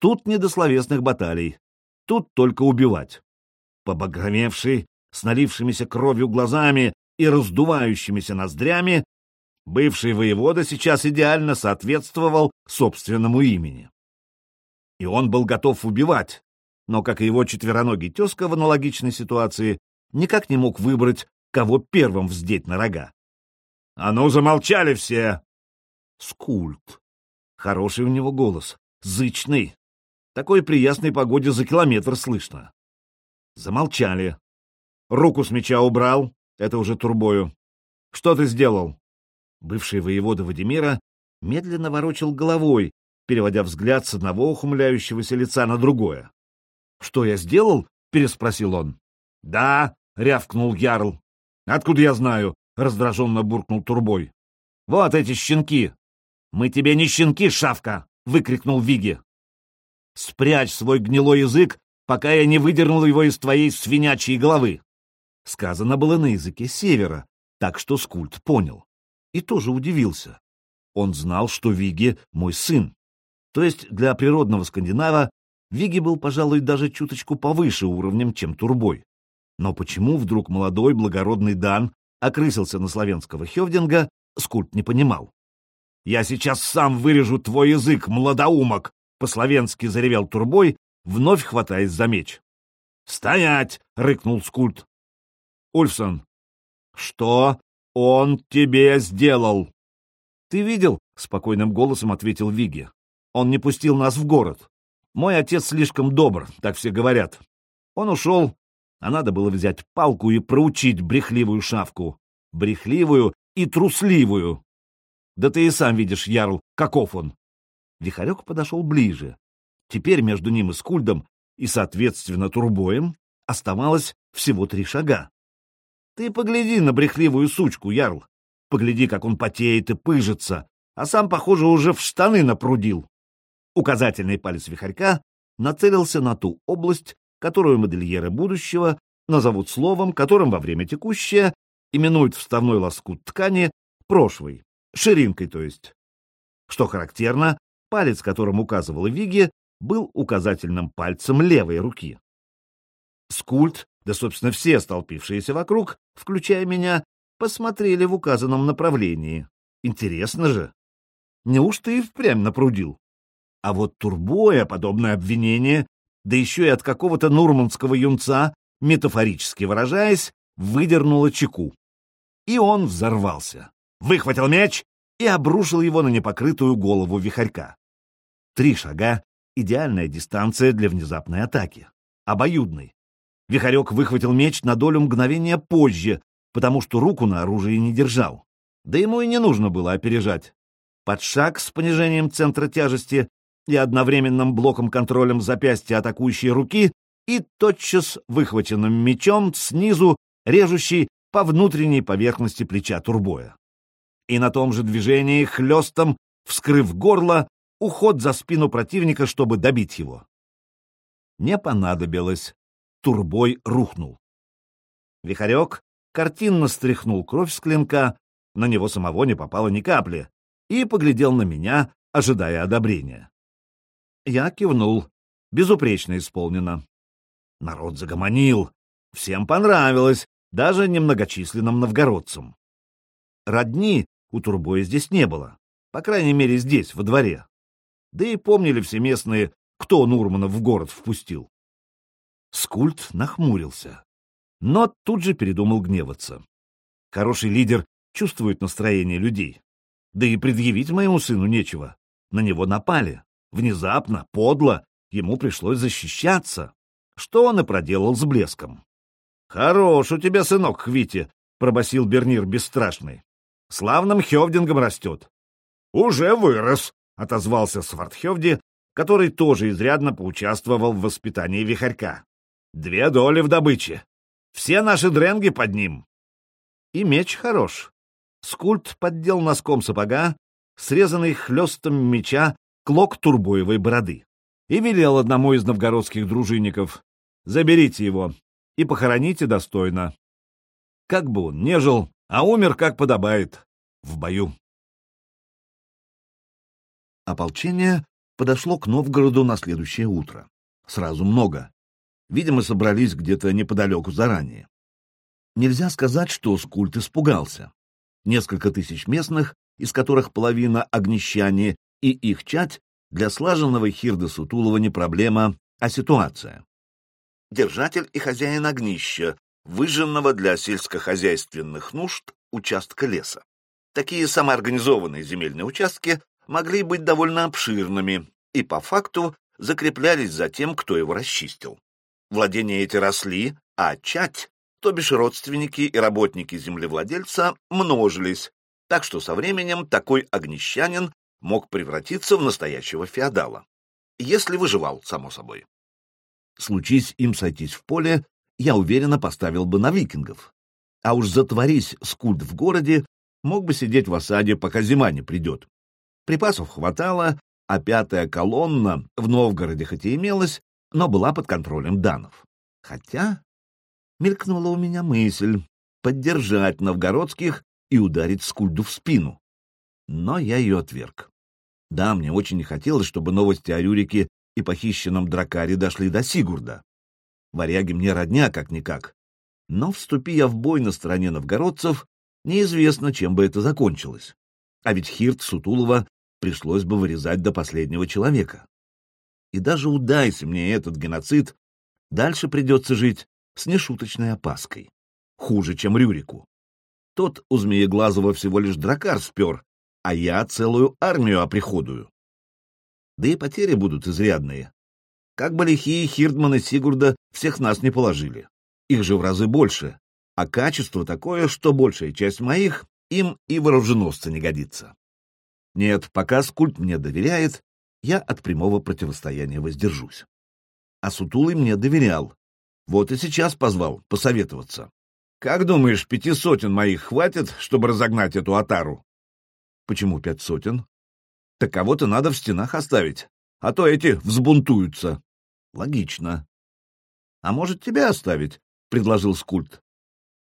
Тут не до словесных баталий, тут только убивать. Побагровевший, с налившимися кровью глазами и раздувающимися ноздрями, бывший воевода сейчас идеально соответствовал собственному имени. И он был готов убивать, но, как и его четвероногий тезка в аналогичной ситуации, никак не мог выбрать, кого первым вздеть на рога. «А ну, замолчали все!» Скульт. Хороший у него голос, зычный. Такой при ясной погоде за километр слышно. Замолчали. Руку с меча убрал, это уже турбою. Что ты сделал? Бывший воевода Вадимира медленно ворочил головой, переводя взгляд с одного ухмыляющегося лица на другое. — Что я сделал? — переспросил он. — Да, — рявкнул Ярл. — Откуда я знаю? — раздраженно буркнул Турбой. — Вот эти щенки! — Мы тебе не щенки, шавка! — выкрикнул Виги. — Спрячь свой гнилой язык, пока я не выдернул его из твоей свинячьей головы. Сказано было на языке севера, так что Скульт понял. И тоже удивился. Он знал, что Виги — мой сын. То есть для природного скандинава Виги был, пожалуй, даже чуточку повыше уровнем, чем Турбой. Но почему вдруг молодой благородный Дан окрысился на славянского Хевдинга, Скульт не понимал. «Я сейчас сам вырежу твой язык, младоумок!» — по-словенски заревел Турбой, вновь хватаясь за меч. «Стоять!» — рыкнул Скульт. «Ульфсон, что он тебе сделал?» «Ты видел?» — спокойным голосом ответил Виги. «Он не пустил нас в город. Мой отец слишком добр, так все говорят. Он ушел, а надо было взять палку и проучить брехливую шавку. Брехливую и трусливую. Да ты и сам видишь, Ярл, каков он. Вихарек подошел ближе. Теперь между ним и Скульдом, и, соответственно, Турбоем, оставалось всего три шага. Ты погляди на брехливую сучку, Ярл. Погляди, как он потеет и пыжится, а сам, похоже, уже в штаны напрудил. Указательный палец вихарька нацелился на ту область, которую модельеры будущего назовут словом, которым во время текущее именуют вставной лоскут ткани прошвой, ширинкой то есть. Что характерно, палец, которым указывала Виги, был указательным пальцем левой руки. Скульт, да, собственно, все столпившиеся вокруг, включая меня, посмотрели в указанном направлении. Интересно же. Неужто и впрямь напрудил? А вот Турбоя подобное обвинение, да еще и от какого-то нурманского юнца, метафорически выражаясь, выдернуло чеку. И он взорвался, выхватил меч и обрушил его на непокрытую голову вихарька. Три шага — идеальная дистанция для внезапной атаки. Обоюдный. Вихарек выхватил меч на долю мгновения позже, потому что руку на оружие не держал. Да ему и не нужно было опережать. Под шаг с понижением центра тяжести и одновременным блоком-контролем запястья атакующей руки и тотчас выхваченным мечом снизу, режущий по внутренней поверхности плеча турбоя. И на том же движении хлестом, вскрыв горло, уход за спину противника, чтобы добить его. Не понадобилось. Турбой рухнул. Вихарек картинно стряхнул кровь с клинка, на него самого не попало ни капли, и поглядел на меня, ожидая одобрения. Я кивнул. безупречно исполнено. Народ загомонил. Всем понравилось, даже немногочисленным новгородцам. Родни у Турбоя здесь не было, по крайней мере здесь, во дворе. Да и помнили все местные, кто Нурманов в город впустил. Скульт нахмурился, но тут же передумал гневаться. Хороший лидер чувствует настроение людей. Да и предъявить моему сыну нечего. На него напали. Внезапно, подло, ему пришлось защищаться, что он и проделал с блеском. — Хорош у тебя сынок, Хвити, — пробасил Бернир бесстрашный. — Славным Хевдингом растет. — Уже вырос, — отозвался Свардхевди, который тоже изрядно поучаствовал в воспитании вихарька. — Две доли в добыче. Все наши дренги под ним. И меч хорош. Скульт поддел носком сапога, срезанный хлестом меча клок турбоевой бороды, и велел одному из новгородских дружинников «Заберите его и похороните достойно. Как бы он не жил, а умер, как подобает, в бою. Ополчение подошло к Новгороду на следующее утро. Сразу много. Видимо, собрались где-то неподалеку заранее. Нельзя сказать, что Скульт испугался. Несколько тысяч местных, из которых половина — огнещане, и их чать для слаженного Хирда Сутулова не проблема, а ситуация держатель и хозяин огнища, выжженного для сельскохозяйственных нужд участка леса. Такие самоорганизованные земельные участки могли быть довольно обширными и по факту закреплялись за тем, кто его расчистил. Владения эти росли, а чать, то бишь родственники и работники землевладельца, множились, так что со временем такой огнищанин мог превратиться в настоящего феодала. Если выживал, само собой. Случись им сойтись в поле, я уверенно поставил бы на викингов. А уж затворись скульт в городе, мог бы сидеть в осаде, пока зима не придет. Припасов хватало, а пятая колонна в Новгороде хоть и имелась, но была под контролем данов. Хотя мелькнула у меня мысль поддержать новгородских и ударить скульду в спину. Но я ее отверг. Да, мне очень не хотелось, чтобы новости о Рюрике и похищенном дракаре дошли до Сигурда. Варяги мне родня, как-никак. Но, вступи я в бой на стороне новгородцев, неизвестно, чем бы это закончилось. А ведь Хирт Сутулова пришлось бы вырезать до последнего человека. И даже удайся мне этот геноцид, дальше придется жить с нешуточной опаской. Хуже, чем Рюрику. Тот у Змееглазого всего лишь дракар спер, а я целую армию оприходую да и потери будут изрядные. Как бы лихие Хирдманы Сигурда всех нас не положили. Их же в разы больше, а качество такое, что большая часть моих им и вооруженосца не годится. Нет, пока скульт мне доверяет, я от прямого противостояния воздержусь. А Сутулый мне доверял. Вот и сейчас позвал посоветоваться. Как думаешь, пяти сотен моих хватит, чтобы разогнать эту отару? Почему пять сотен? Так кого-то надо в стенах оставить, а то эти взбунтуются. Логично. А может, тебя оставить? — предложил Скульт.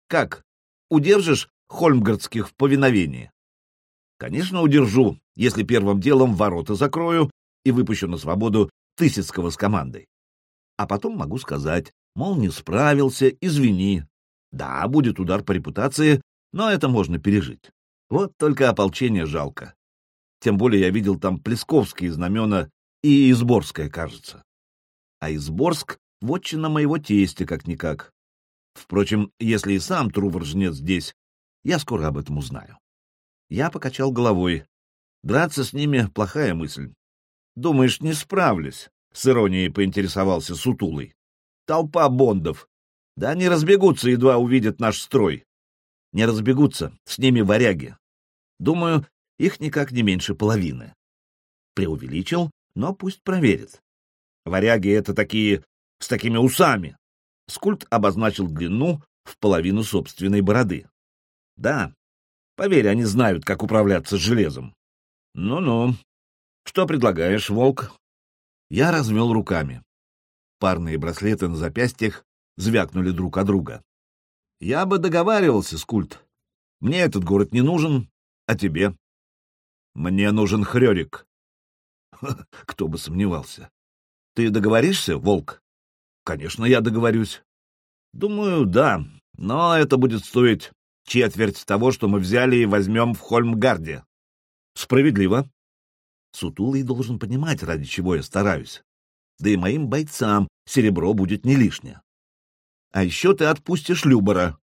Как? Удержишь хольмгардских в повиновении? Конечно, удержу, если первым делом ворота закрою и выпущу на свободу Тысяцкого с командой. А потом могу сказать, мол, не справился, извини. Да, будет удар по репутации, но это можно пережить. Вот только ополчение жалко. Тем более я видел там Плесковские знамена и Изборское, кажется. А Изборск — вотчина моего тестя, как-никак. Впрочем, если и сам Трувор-жнец здесь, я скоро об этом узнаю. Я покачал головой. Драться с ними — плохая мысль. Думаешь, не справлюсь? С иронией поинтересовался Сутулый. Толпа бондов. Да они разбегутся, едва увидят наш строй. Не разбегутся, с ними варяги. Думаю, их никак не меньше половины. Преувеличил, но пусть проверит. Варяги — это такие с такими усами. Скульт обозначил длину в половину собственной бороды. Да, поверь, они знают, как управляться железом. Ну-ну. Что предлагаешь, волк? Я развел руками. Парные браслеты на запястьях звякнули друг о друга. Я бы договаривался, Скульт. Мне этот город не нужен, а тебе? Мне нужен Хрёрик. [LAUGHS] Кто бы сомневался. Ты договоришься, Волк? Конечно, я договорюсь. Думаю, да, но это будет стоить четверть того, что мы взяли и возьмем в Хольмгарде. Справедливо. Сутулый должен понимать, ради чего я стараюсь. Да и моим бойцам серебро будет не лишнее. А еще ты отпустишь Любора.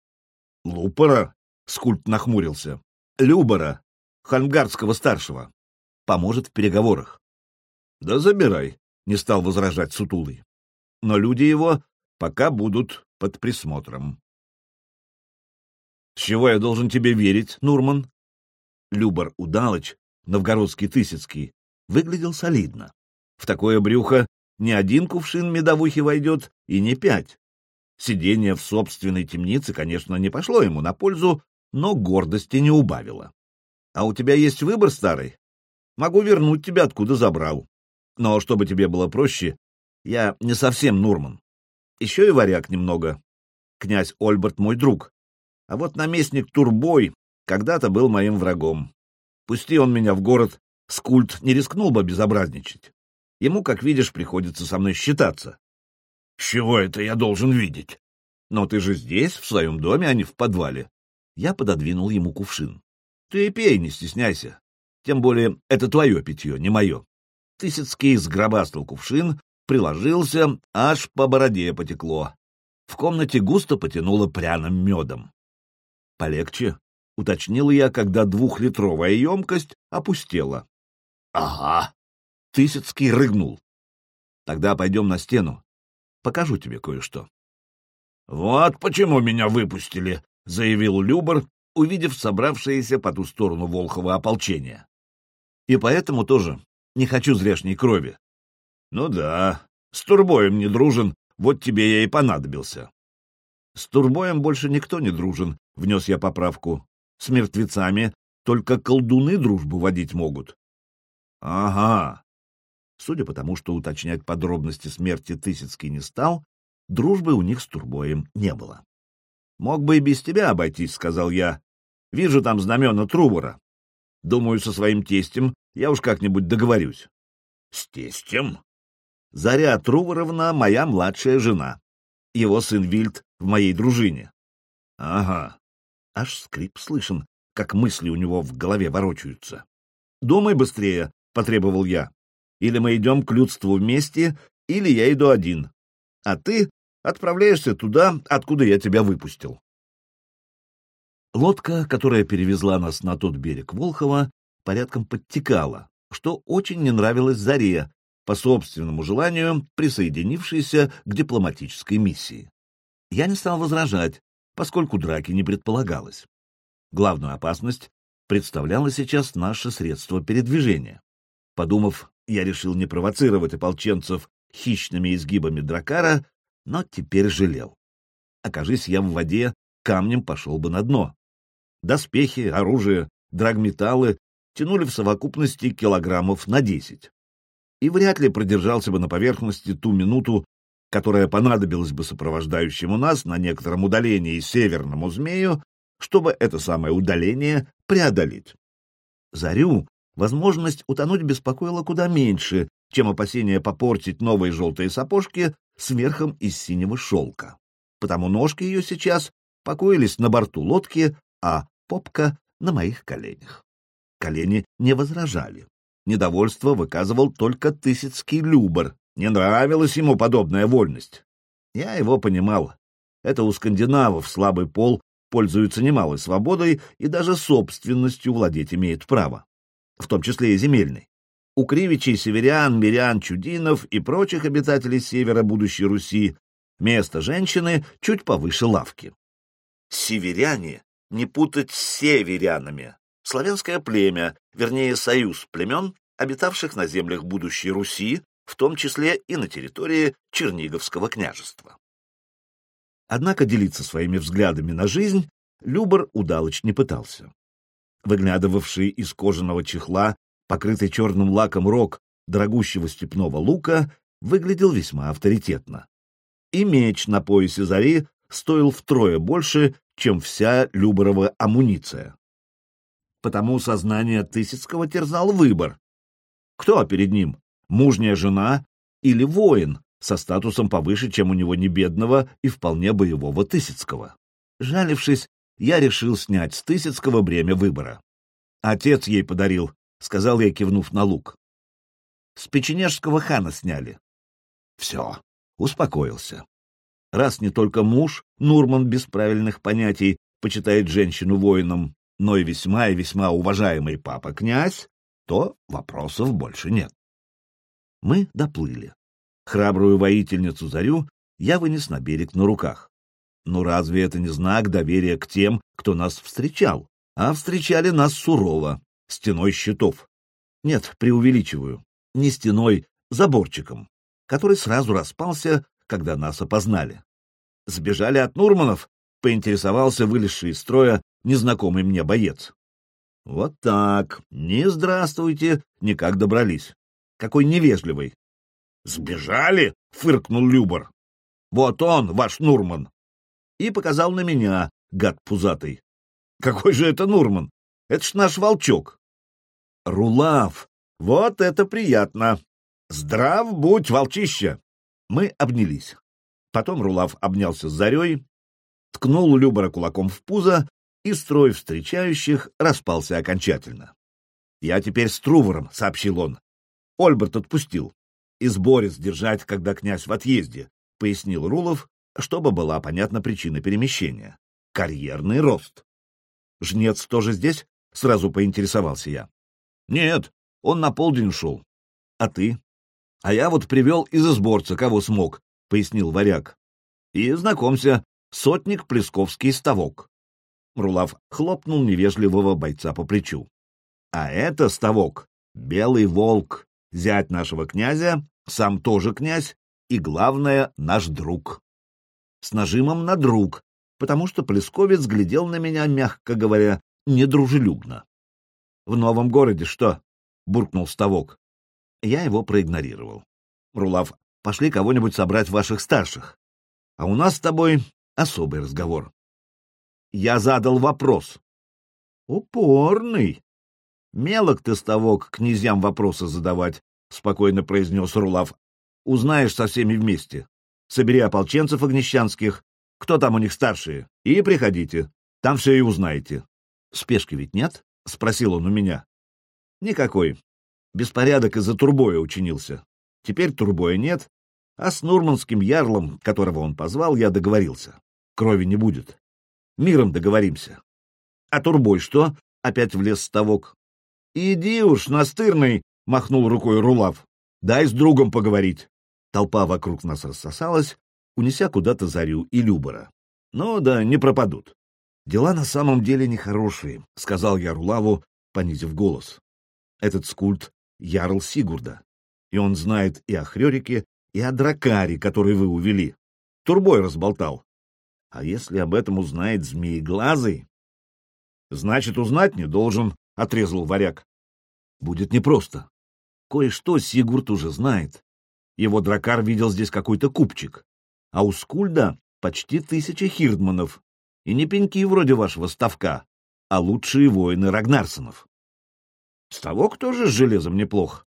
Лупора? Скульт нахмурился. Любора, Хольмгардского старшего. Поможет в переговорах. Да забирай, не стал возражать Сутулый. Но люди его пока будут под присмотром. С чего я должен тебе верить, Нурман? Любор Удалыч, новгородский Тысяцкий, выглядел солидно. В такое брюхо ни один кувшин медовухи войдет, и не пять. Сидение в собственной темнице, конечно, не пошло ему на пользу, но гордости не убавило. А у тебя есть выбор, старый? Могу вернуть тебя, откуда забрал. Но чтобы тебе было проще, я не совсем Нурман. Еще и варяг немного. Князь Ольберт мой друг. А вот наместник Турбой когда-то был моим врагом. Пусти он меня в город, скульт не рискнул бы безобразничать. Ему, как видишь, приходится со мной считаться. — С чего это я должен видеть? — Но ты же здесь, в своем доме, а не в подвале. Я пододвинул ему кувшин. — Ты пей, не стесняйся. Тем более, это твое питье, не мое. Тысяцкий сгробастал кувшин, приложился, аж по бороде потекло. В комнате густо потянуло пряным медом. — Полегче, — уточнил я, когда двухлитровая емкость опустела. — Ага. Тысяцкий рыгнул. — Тогда пойдем на стену. Покажу тебе кое-что. — Вот почему меня выпустили, — заявил Любор, увидев собравшееся по ту сторону Волхова ополчения. — И поэтому тоже не хочу зряшней крови. — Ну да, с Турбоем не дружен, вот тебе я и понадобился. — С Турбоем больше никто не дружен, — внес я поправку. С мертвецами только колдуны дружбу водить могут. — Ага. Судя по тому, что уточнять подробности смерти Тысяцкий не стал, дружбы у них с Турбоем не было. — Мог бы и без тебя обойтись, — сказал я. — Вижу там знамена Трувора. Думаю, со своим тестем я уж как-нибудь договорюсь. — С тестем? Заря Труворовна — моя младшая жена. Его сын Вильд в моей дружине. — Ага. Аж скрип слышен, как мысли у него в голове ворочаются. — Думай быстрее, — потребовал я. — Или мы идем к людству вместе, или я иду один. А ты отправляешься туда, откуда я тебя выпустил. Лодка, которая перевезла нас на тот берег Волхова, порядком подтекала, что очень не нравилось Заре, по собственному желанию присоединившейся к дипломатической миссии. Я не стал возражать, поскольку драки не предполагалось. Главную опасность представляло сейчас наше средство передвижения. Подумав, я решил не провоцировать ополченцев хищными изгибами дракара, но теперь жалел. Окажись я в воде, камнем пошел бы на дно. Доспехи, оружие, драгметаллы тянули в совокупности килограммов на десять. И вряд ли продержался бы на поверхности ту минуту, которая понадобилась бы сопровождающему нас на некотором удалении северному змею, чтобы это самое удаление преодолеть. Зарю возможность утонуть беспокоила куда меньше, чем опасение попортить новые желтые сапожки с верхом из синего шелка. Потому ножки ее сейчас покоились на борту лодки, а попка на моих коленях. Колени не возражали. Недовольство выказывал только Тысяцкий Любор. Не нравилась ему подобная вольность. Я его понимал. Это у скандинавов слабый пол пользуется немалой свободой и даже собственностью владеть имеет право, в том числе и земельной. У кривичей, северян, мирян, чудинов и прочих обитателей севера будущей Руси место женщины чуть повыше лавки. Северяне не путать с северянами. Славянское племя, вернее союз племен, обитавших на землях будущей Руси, в том числе и на территории Черниговского княжества. Однако делиться своими взглядами на жизнь Любор удалоч не пытался. Выглядывавший из кожаного чехла, покрытый черным лаком рог дорогущего степного лука, выглядел весьма авторитетно. И меч на поясе зари стоил втрое больше, чем вся Люборова амуниция. Потому сознание Тысяцкого терзал выбор. Кто перед ним? Мужняя жена или воин со статусом повыше, чем у него небедного и вполне боевого Тысяцкого. Жалившись, я решил снять с Тысяцкого бремя выбора. Отец ей подарил, — сказал я, кивнув на лук. С печенежского хана сняли. Все, успокоился. Раз не только муж, Нурман без правильных понятий, почитает женщину воином, но и весьма и весьма уважаемый папа-князь, то вопросов больше нет. Мы доплыли. Храбрую воительницу Зарю я вынес на берег на руках. Но разве это не знак доверия к тем, кто нас встречал? А встречали нас сурово, стеной щитов. Нет, преувеличиваю. Не стеной, заборчиком, который сразу распался, когда нас опознали. Сбежали от Нурманов, поинтересовался вылезший из строя незнакомый мне боец. Вот так. Не здравствуйте, никак добрались. Какой невежливый. Сбежали? Фыркнул Любор. Вот он, ваш Нурман. И показал на меня, гад пузатый. Какой же это Нурман? Это ж наш волчок. Рулав. Вот это приятно. Здрав будь, волчище. Мы обнялись. Потом Рулав обнялся с Зарей, ткнул Любора кулаком в пузо, и строй встречающих распался окончательно. «Я теперь с Трувором», — сообщил он. Ольберт отпустил. «И сборец держать, когда князь в отъезде», — пояснил Рулов, чтобы была понятна причина перемещения. «Карьерный рост». «Жнец тоже здесь?» — сразу поинтересовался я. «Нет, он на полдень ушел. А ты?» «А я вот привел из сборца, кого смог», — пояснил варяг. «И знакомься, сотник Плесковский ставок». Рулав хлопнул невежливого бойца по плечу. «А это ставок, белый волк, зять нашего князя, сам тоже князь, и, главное, наш друг». С нажимом на друг, потому что Плесковец глядел на меня, мягко говоря, недружелюбно. «В новом городе что?» — буркнул ставок. Я его проигнорировал. «Рулав, пошли кого-нибудь собрать ваших старших. А у нас с тобой особый разговор. Я задал вопрос. Упорный. Мелок ты ставок князьям вопросы задавать, спокойно произнес Рулав. Узнаешь со всеми вместе. Собери ополченцев огнещанских, кто там у них старшие, и приходите. Там все и узнаете. Спешки ведь нет? Спросил он у меня. Никакой. Беспорядок из-за Турбоя учинился. Теперь Турбоя нет, а с Нурманским ярлом, которого он позвал, я договорился. Крови не будет. Миром договоримся. А Турбой что? Опять влез ставок. Иди уж, настырный, махнул рукой Рулав. Дай с другом поговорить. Толпа вокруг нас рассосалась, унеся куда-то Зарю и Любора. Ну да, не пропадут. Дела на самом деле нехорошие, сказал я Рулаву, понизив голос. Этот скульт — Ярл Сигурда, и он знает и о Хрёрике, и о дракаре, который вы увели. Турбой разболтал. А если об этом узнает Змееглазый? Значит, узнать не должен, — отрезал варяг. Будет непросто. Кое-что Сигурд уже знает. Его дракар видел здесь какой-то купчик. А у Скульда почти тысяча хирдманов. И не пеньки вроде вашего ставка, а лучшие воины Рагнарсонов. Ставок тоже с железом неплох.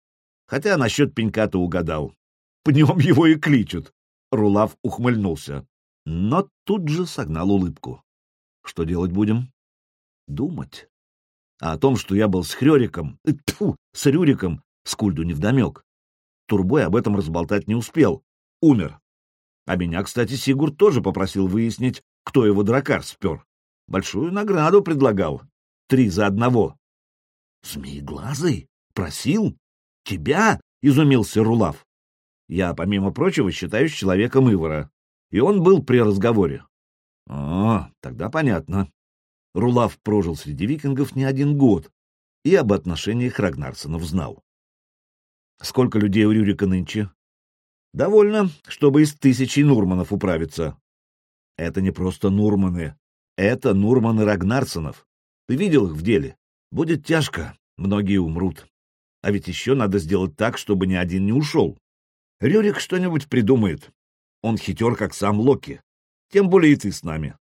Хотя насчет пенька-то угадал. По нем его и кличут. Рулав ухмыльнулся, но тут же согнал улыбку. Что делать будем? Думать. А о том, что я был с Хрёриком, э, тьфу, с Рюриком, Скульду невдомек. Турбой об этом разболтать не успел. Умер. А меня, кстати, Сигурд тоже попросил выяснить, кто его дракар спер. Большую награду предлагал. Три за одного. Змееглазый? Просил? Тебя? — изумился Рулав. Я, помимо прочего, считаюсь человеком Ивара, и он был при разговоре. А, тогда понятно. Рулав прожил среди викингов не один год и об отношениях Рагнарсонов знал. Сколько людей у Рюрика нынче? Довольно, чтобы из тысячи Нурманов управиться. Это не просто Нурманы, это Нурманы Рагнарсонов. Ты видел их в деле? Будет тяжко, многие умрут. А ведь еще надо сделать так, чтобы ни один не ушел. Рюрик что-нибудь придумает. Он хитер, как сам Локи. Тем более и ты с нами.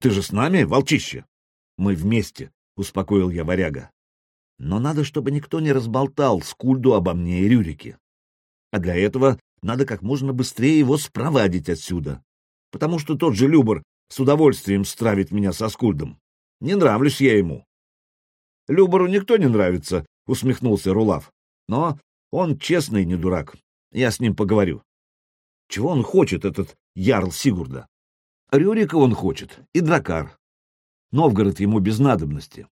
Ты же с нами, волчище? Мы вместе, — успокоил я варяга. Но надо, чтобы никто не разболтал Скульду обо мне и Рюрике. А для этого надо как можно быстрее его спровадить отсюда, потому что тот же Любор с удовольствием стравит меня со Скульдом. Не нравлюсь я ему. Любору никто не нравится, — усмехнулся Рулав. Но он честный не дурак. Я с ним поговорю. Чего он хочет, этот ярл Сигурда? Рюрика он хочет, и Дракар. Новгород ему без надобности.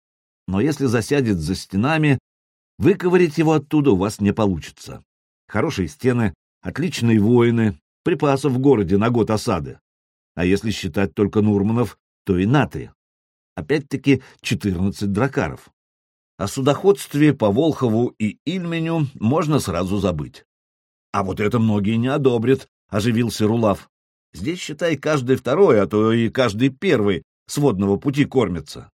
Но если засядет за стенами, выковырить его оттуда у вас не получится. Хорошие стены, отличные воины, припасов в городе на год осады. А если считать только Нурманов, то и наты. Опять-таки 14 дракаров. О судоходстве по Волхову и Ильменю можно сразу забыть. А вот это многие не одобрят, — оживился Рулав. Здесь, считай, каждый второй, а то и каждый первый с водного пути кормится.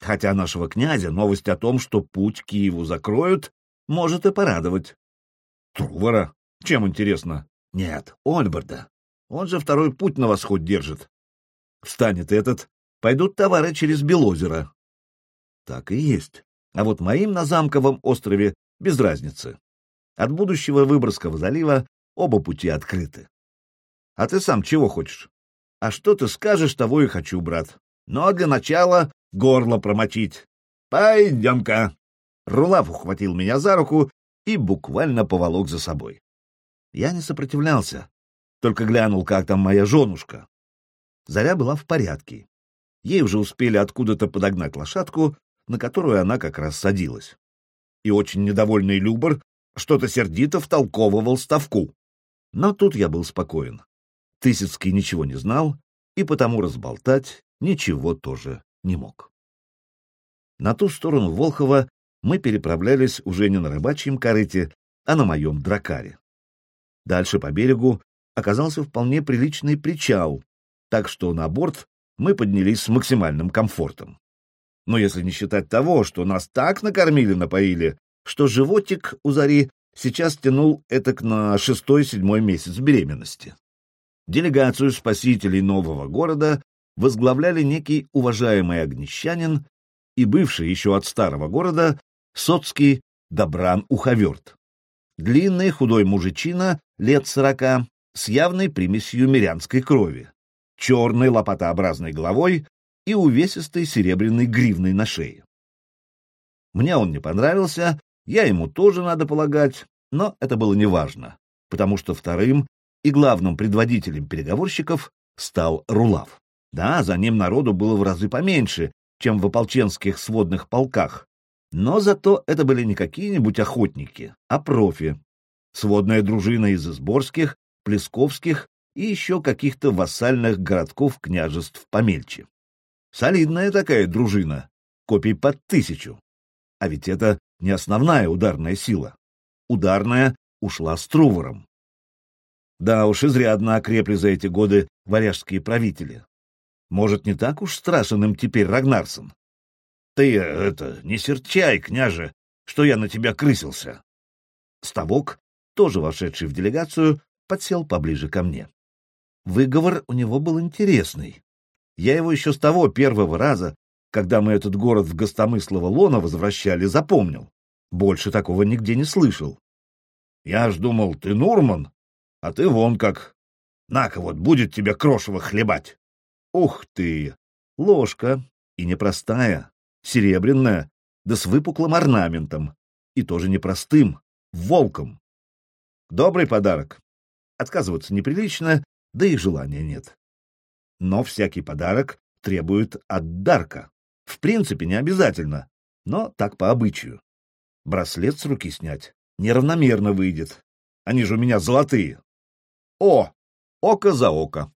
Хотя нашего князя новость о том, что путь Киеву закроют, может и порадовать. Трувора? Чем интересно? Нет, Ольберда. Он же второй путь на восход держит. Встанет этот, пойдут товары через Белозеро. Так и есть. А вот моим на Замковом острове без разницы. От будущего Выборгского залива оба пути открыты. А ты сам чего хочешь? А что ты скажешь, того и хочу, брат. Но для начала горло промочить. Пойдем-ка. Рулав ухватил меня за руку и буквально поволок за собой. Я не сопротивлялся, только глянул, как там моя женушка. Заря была в порядке. Ей уже успели откуда-то подогнать лошадку, на которую она как раз садилась. И очень недовольный Любор что-то сердито втолковывал ставку. Но тут я был спокоен. Тысяцкий ничего не знал, и потому разболтать ничего тоже не мог. На ту сторону Волхова мы переправлялись уже не на рыбачьем корыте, а на моем дракаре. Дальше по берегу оказался вполне приличный причал, так что на борт мы поднялись с максимальным комфортом. Но если не считать того, что нас так накормили-напоили, что животик у Зари сейчас тянул этак на шестой-седьмой месяц беременности. Делегацию спасителей нового города возглавляли некий уважаемый огнещанин и бывший еще от старого города соцкий Добран Уховерт. Длинный худой мужичина, лет сорока, с явной примесью мирянской крови, черной лопатообразной головой и увесистой серебряной гривной на шее. Мне он не понравился, я ему тоже, надо полагать, но это было неважно, потому что вторым и главным предводителем переговорщиков стал Рулав. Да, за ним народу было в разы поменьше, чем в ополченских сводных полках, но зато это были не какие-нибудь охотники, а профи. Сводная дружина из Изборских, Плесковских и еще каких-то вассальных городков княжеств помельче. Солидная такая дружина, копий под тысячу. А ведь это не основная ударная сила. Ударная ушла с Трувором. Да уж, изрядно окрепли за эти годы варяжские правители. Может, не так уж страшен им теперь Рагнарсон? Ты, это, не серчай, княже, что я на тебя крысился. Ставок, тоже вошедший в делегацию, подсел поближе ко мне. Выговор у него был интересный. Я его еще с того первого раза, когда мы этот город в гостомыслово лона возвращали, запомнил. Больше такого нигде не слышал. Я ж думал, ты Нурман, а ты вон как. На-ка вот, будет тебе крошево хлебать. Ух ты! Ложка, и непростая, серебряная, да с выпуклым орнаментом, и тоже непростым, волком. Добрый подарок. Отказываться неприлично, да и желания нет. Но всякий подарок требует отдарка. В принципе, не обязательно, но так по обычаю. Браслет с руки снять неравномерно выйдет. Они же у меня золотые. О! Око за око.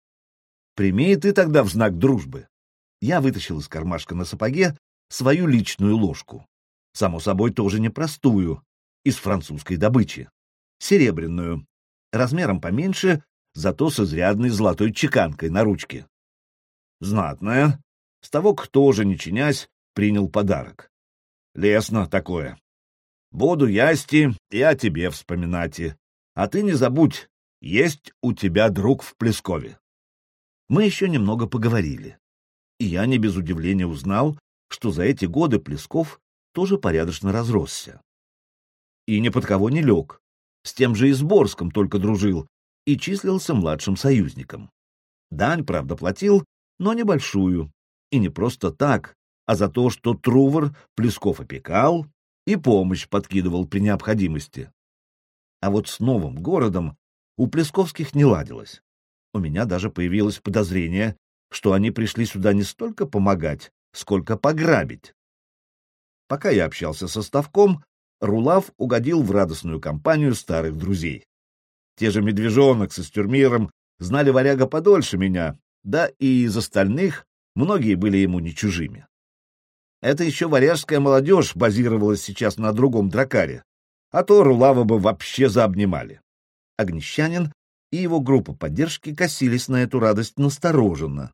Прими ты тогда в знак дружбы. Я вытащил из кармашка на сапоге свою личную ложку. Само собой, тоже непростую, из французской добычи. Серебряную, размером поменьше, зато с изрядной золотой чеканкой на ручке. Знатная. Ставок тоже, не чинясь, принял подарок. Лесно такое. Буду ясти и о тебе вспоминать. А ты не забудь, есть у тебя друг в Плескове. Мы еще немного поговорили. И я не без удивления узнал, что за эти годы Плесков тоже порядочно разросся. И ни под кого не лег. с тем же Изборском только дружил и числился младшим союзником. Дань, правда, платил, но небольшую, и не просто так, а за то, что Трувор Плесков опекал и помощь подкидывал при необходимости. А вот с новым городом у Плесковских не ладилось. У меня даже появилось подозрение, что они пришли сюда не столько помогать, сколько пограбить. Пока я общался со Ставком, Рулав угодил в радостную компанию старых друзей. Те же Медвежонок со Стюрмиром знали варяга подольше меня, да и из остальных многие были ему не чужими. Это еще варяжская молодежь базировалась сейчас на другом дракаре, а то Рулава бы вообще заобнимали. Огнещанин и его группа поддержки косились на эту радость настороженно.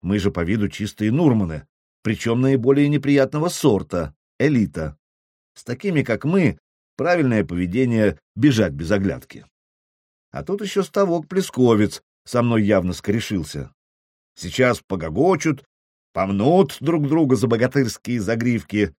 Мы же по виду чистые нурманы, причем наиболее неприятного сорта, элита. С такими, как мы, правильное поведение — бежать без оглядки. А тут еще ставок-плесковец со мной явно скорешился. Сейчас погогочут, помнут друг друга за богатырские загривки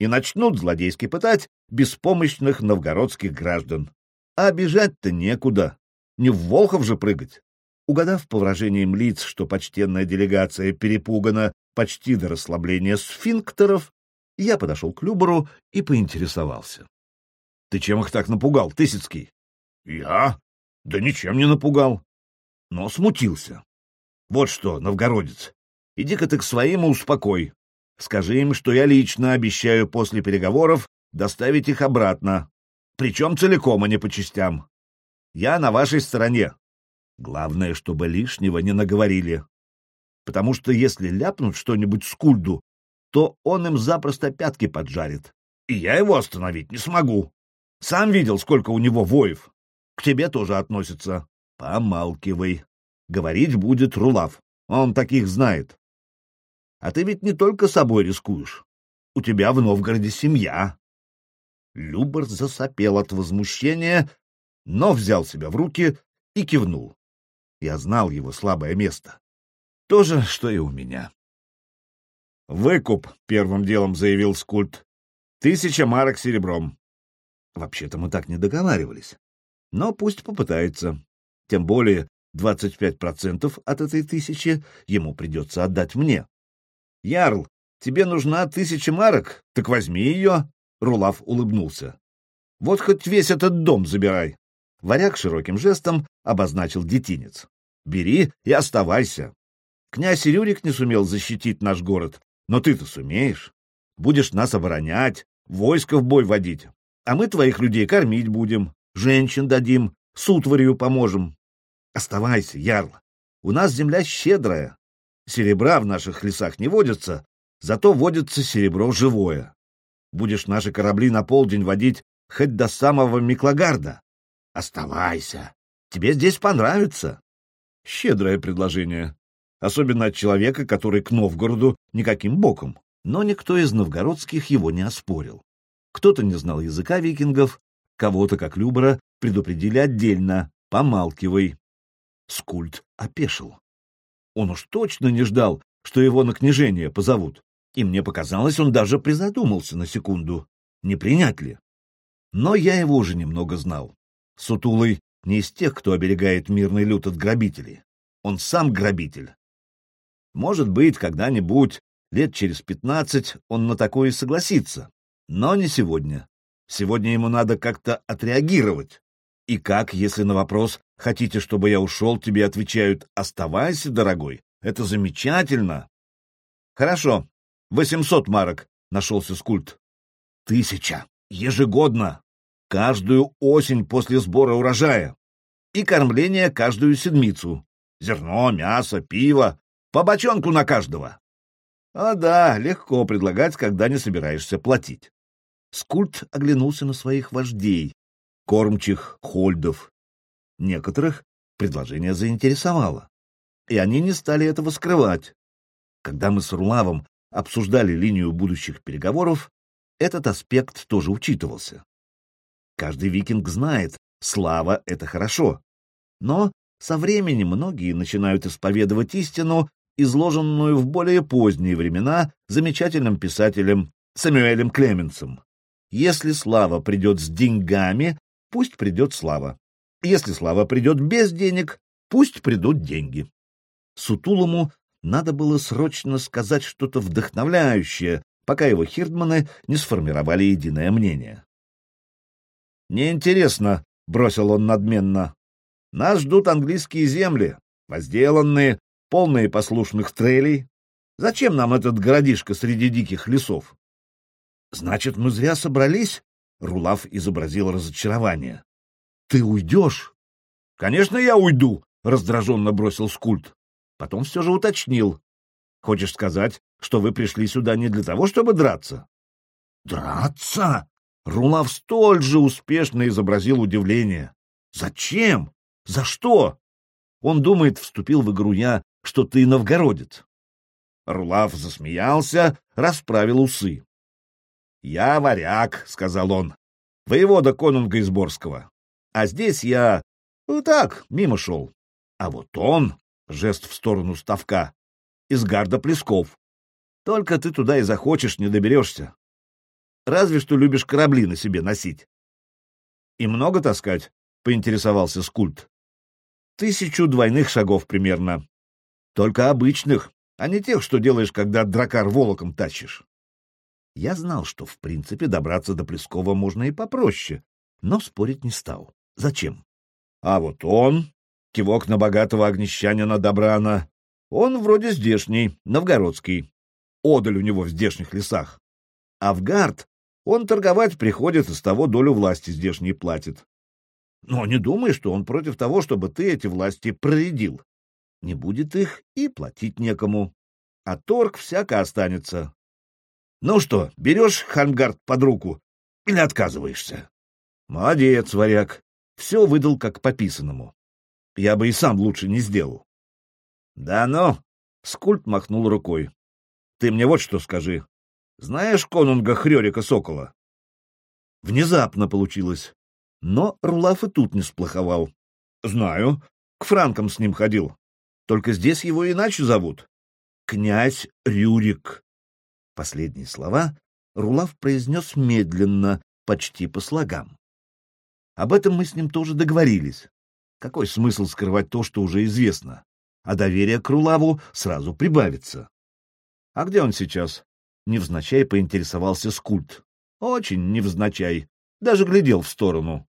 и начнут злодейски пытать беспомощных новгородских граждан. А бежать-то некуда, не в Волхов же прыгать. Угадав по выражениям лиц, что почтенная делегация перепугана почти до расслабления сфинктеров, я подошел к Любору и поинтересовался. — Ты чем их так напугал, Тысяцкий? — Я? Да ничем не напугал. Но смутился. Вот что, новгородец, иди-ка ты к своим и успокой. Скажи им, что я лично обещаю после переговоров доставить их обратно. Причем целиком, а не по частям. Я на вашей стороне. Главное, чтобы лишнего не наговорили. Потому что если ляпнут что-нибудь скульду, то он им запросто пятки поджарит. И я его остановить не смогу. Сам видел, сколько у него воев. К тебе тоже относится. Помалкивай. Говорить будет Рулав. Он таких знает. А ты ведь не только собой рискуешь. У тебя в Новгороде семья. Любор засопел от возмущения, но взял себя в руки и кивнул. Я знал его слабое место. То же, что и у меня. «Выкуп», — первым делом заявил Скульт. «Тысяча марок серебром». Вообще-то мы так не договаривались. Но пусть попытается. Тем более 25% от этой тысячи ему придется отдать мне. «Ярл, тебе нужна тысяча марок? Так возьми ее!» Рулав улыбнулся. «Вот хоть весь этот дом забирай!» Варяг широким жестом обозначил детинец. «Бери и оставайся. Князь Рюрик не сумел защитить наш город, но ты-то сумеешь. Будешь нас оборонять, войско в бой водить. А мы твоих людей кормить будем, женщин дадим, с утварью поможем. Оставайся, ярл. У нас земля щедрая. Серебра в наших лесах не водится, зато водится серебро живое. Будешь наши корабли на полдень водить хоть до самого Миклагарда. Оставайся. Тебе здесь понравится. Щедрое предложение особенно от человека, который к Новгороду никаким боком. Но никто из новгородских его не оспорил. Кто-то не знал языка викингов, кого-то, как Любора, предупредили отдельно «помалкивай». Скульт опешил. Он уж точно не ждал, что его на княжение позовут, и мне показалось, он даже призадумался на секунду, не принять ли. Но я его уже немного знал. Сутулый не из тех, кто оберегает мирный люд от грабителей. Он сам грабитель, может быть, когда-нибудь, лет через пятнадцать, он на такое согласится. Но не сегодня. Сегодня ему надо как-то отреагировать. И как, если на вопрос «хотите, чтобы я ушел?» тебе отвечают «оставайся, дорогой, это замечательно». Хорошо, восемьсот марок, нашелся скульт. Тысяча, ежегодно, каждую осень после сбора урожая. И кормление каждую седмицу. Зерно, мясо, пиво, по бочонку на каждого. А да, легко предлагать, когда не собираешься платить. Скульт оглянулся на своих вождей, кормчих, хольдов. Некоторых предложение заинтересовало, и они не стали этого скрывать. Когда мы с Рулавом обсуждали линию будущих переговоров, этот аспект тоже учитывался. Каждый викинг знает, слава — это хорошо. Но со временем многие начинают исповедовать истину изложенную в более поздние времена замечательным писателем Самюэлем Клеменсом. Если слава придет с деньгами, пусть придет слава. Если слава придет без денег, пусть придут деньги. Сутулому надо было срочно сказать что-то вдохновляющее, пока его хирдманы не сформировали единое мнение. «Неинтересно», — бросил он надменно. «Нас ждут английские земли, возделанные, полные послушных трелей. Зачем нам этот городишко среди диких лесов?» «Значит, мы зря собрались?» — Рулав изобразил разочарование. «Ты уйдешь?» «Конечно, я уйду», — раздраженно бросил Скульт. Потом все же уточнил. «Хочешь сказать, что вы пришли сюда не для того, чтобы драться?» «Драться?» Рулав столь же успешно изобразил удивление. «Зачем? За что?» Он думает, вступил в игру я, что ты новгородец. Рулав засмеялся, расправил усы. «Я варяг», — сказал он, — «воевода конунга Изборского. А здесь я... Ну, так, мимо шел. А вот он...» — жест в сторону ставка. «Из гарда Плесков. Только ты туда и захочешь, не доберешься. Разве что любишь корабли на себе носить». «И много таскать?» — поинтересовался Скульт. «Тысячу двойных шагов примерно. Только обычных, а не тех, что делаешь, когда дракар волоком тащишь». Я знал, что, в принципе, добраться до Плескова можно и попроще, но спорить не стал. Зачем? А вот он, кивок на богатого огнещанина Добрана, он вроде здешний, новгородский. Одаль у него в здешних лесах. А в Гард он торговать приходит с того долю власти здешней платит. Но не думай, что он против того, чтобы ты эти власти проредил. Не будет их и платить некому. А торг всяко останется. Ну что, берешь Хангард под руку или отказываешься? Молодец, варяг. Все выдал как пописанному. Я бы и сам лучше не сделал. Да ну, Скульт махнул рукой. Ты мне вот что скажи. Знаешь конунга Хрёрика Сокола? Внезапно получилось. Но Рулаф и тут не сплоховал. Знаю. К франкам с ним ходил. Только здесь его иначе зовут. Князь Рюрик. Последние слова Рулав произнес медленно, почти по слогам. Об этом мы с ним тоже договорились. Какой смысл скрывать то, что уже известно? А доверие к Рулаву сразу прибавится. А где он сейчас? Невзначай поинтересовался Скульт. Очень невзначай. Даже глядел в сторону.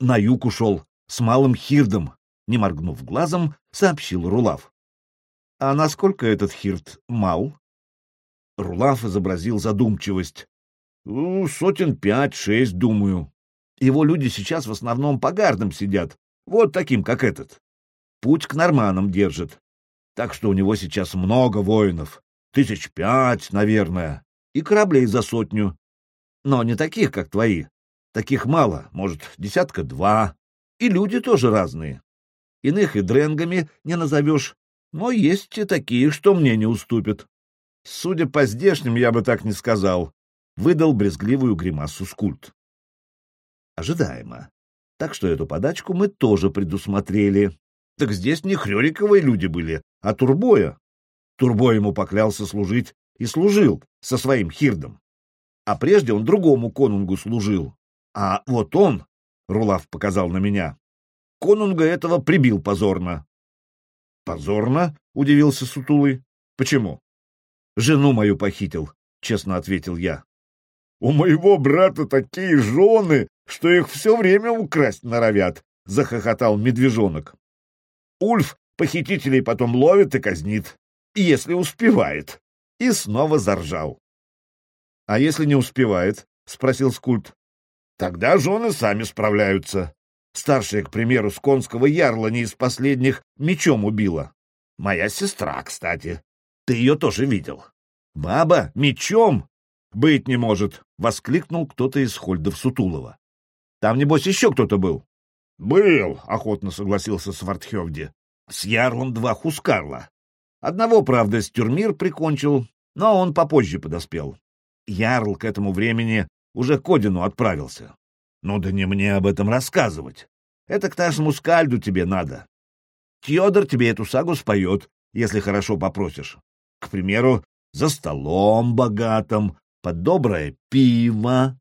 На юг ушел, с малым хирдом. Не моргнув глазом, сообщил Рулав. А насколько этот хирд мал? Рулав изобразил задумчивость. «Ну, сотен пять-шесть, думаю. Его люди сейчас в основном по гардам сидят, вот таким, как этот. Путь к норманам держит. Так что у него сейчас много воинов. Тысяч пять, наверное. И кораблей за сотню. Но не таких, как твои. Таких мало, может, десятка-два. И люди тоже разные. Иных и дренгами не назовешь, но есть и такие, что мне не уступят. Судя по здешним, я бы так не сказал. Выдал брезгливую гримасу скульт. Ожидаемо. Так что эту подачку мы тоже предусмотрели. Так здесь не Хрёриковые люди были, а Турбоя. Турбо ему поклялся служить и служил со своим хирдом. А прежде он другому конунгу служил. А вот он, — Рулав показал на меня, — конунга этого прибил позорно. — Позорно? — удивился Сутулый. — Почему? Жену мою похитил, — честно ответил я. — У моего брата такие жены, что их все время украсть норовят, — захохотал медвежонок. Ульф похитителей потом ловит и казнит, если успевает. И снова заржал. — А если не успевает? — спросил Скульт. — Тогда жены сами справляются. Старшая, к примеру, с конского ярла не из последних мечом убила. Моя сестра, кстати. Ты ее тоже видел. Баба, мечом? Быть не может, — воскликнул кто-то из Хольдов Сутулова. Там, небось, еще кто-то был. Был, — охотно согласился Свартхевди. С ярлом два хускарла. Одного, правда, Стюрмир прикончил, но он попозже подоспел. Ярл к этому времени уже к Одину отправился. Ну да не мне об этом рассказывать. Это к нашему скальду тебе надо. Тьодор тебе эту сагу споет, если хорошо попросишь. К примеру, за столом богатым, под доброе пиво.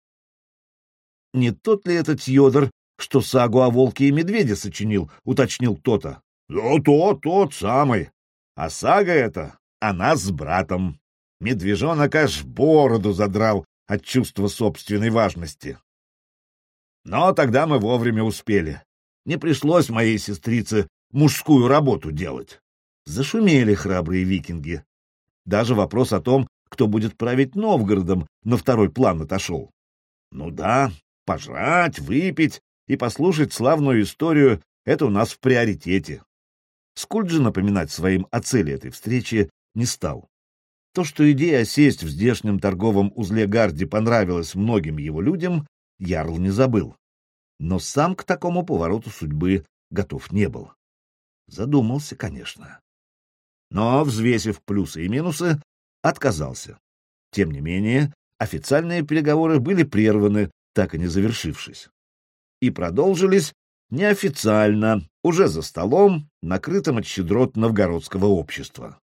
Не тот ли этот Йодор, что сагу о волке и медведе сочинил, уточнил кто-то. Ну, тот, тот самый. А сага эта, она с братом. Медвежонок аж бороду задрал от чувства собственной важности. Но тогда мы вовремя успели. Не пришлось моей сестрице мужскую работу делать. Зашумели храбрые викинги. Даже вопрос о том, кто будет править Новгородом, на второй план отошел. Ну да, пожрать, выпить и послушать славную историю — это у нас в приоритете. Скульт же напоминать своим о цели этой встречи не стал. То, что идея сесть в здешнем торговом узле Гарди понравилась многим его людям, Ярл не забыл. Но сам к такому повороту судьбы готов не был. Задумался, конечно. Но, взвесив плюсы и минусы, отказался. Тем не менее, официальные переговоры были прерваны, так и не завершившись. И продолжились неофициально, уже за столом, накрытым от щедрот новгородского общества.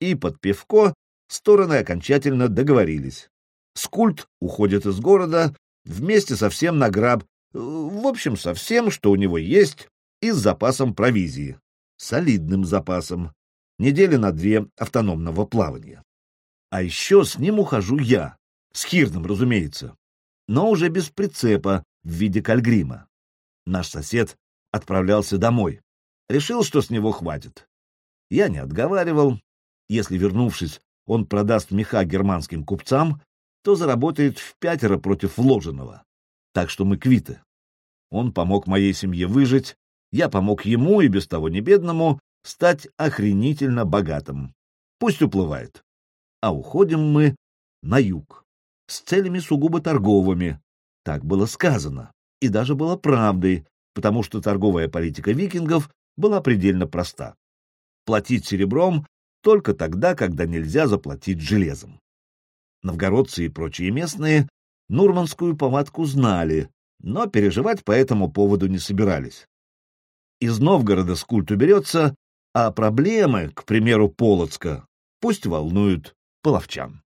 И под пивко стороны окончательно договорились. Скульт уходит из города вместе со всем награб, в общем, со всем, что у него есть, и с запасом провизии. Солидным запасом. Недели на две автономного плавания. А еще с ним ухожу я. С Хирном, разумеется. Но уже без прицепа в виде кальгрима. Наш сосед отправлялся домой. Решил, что с него хватит. Я не отговаривал. Если, вернувшись, он продаст меха германским купцам, то заработает в пятеро против вложенного. Так что мы квиты. Он помог моей семье выжить, я помог ему, и без того не бедному, стать охренительно богатым. Пусть уплывает. А уходим мы на юг, с целями сугубо торговыми. Так было сказано, и даже было правдой, потому что торговая политика викингов была предельно проста. Платить серебром только тогда, когда нельзя заплатить железом. Новгородцы и прочие местные нурманскую повадку знали, но переживать по этому поводу не собирались. Из Новгорода скульт уберется, а проблемы, к примеру, Полоцка, пусть волнуют половчан.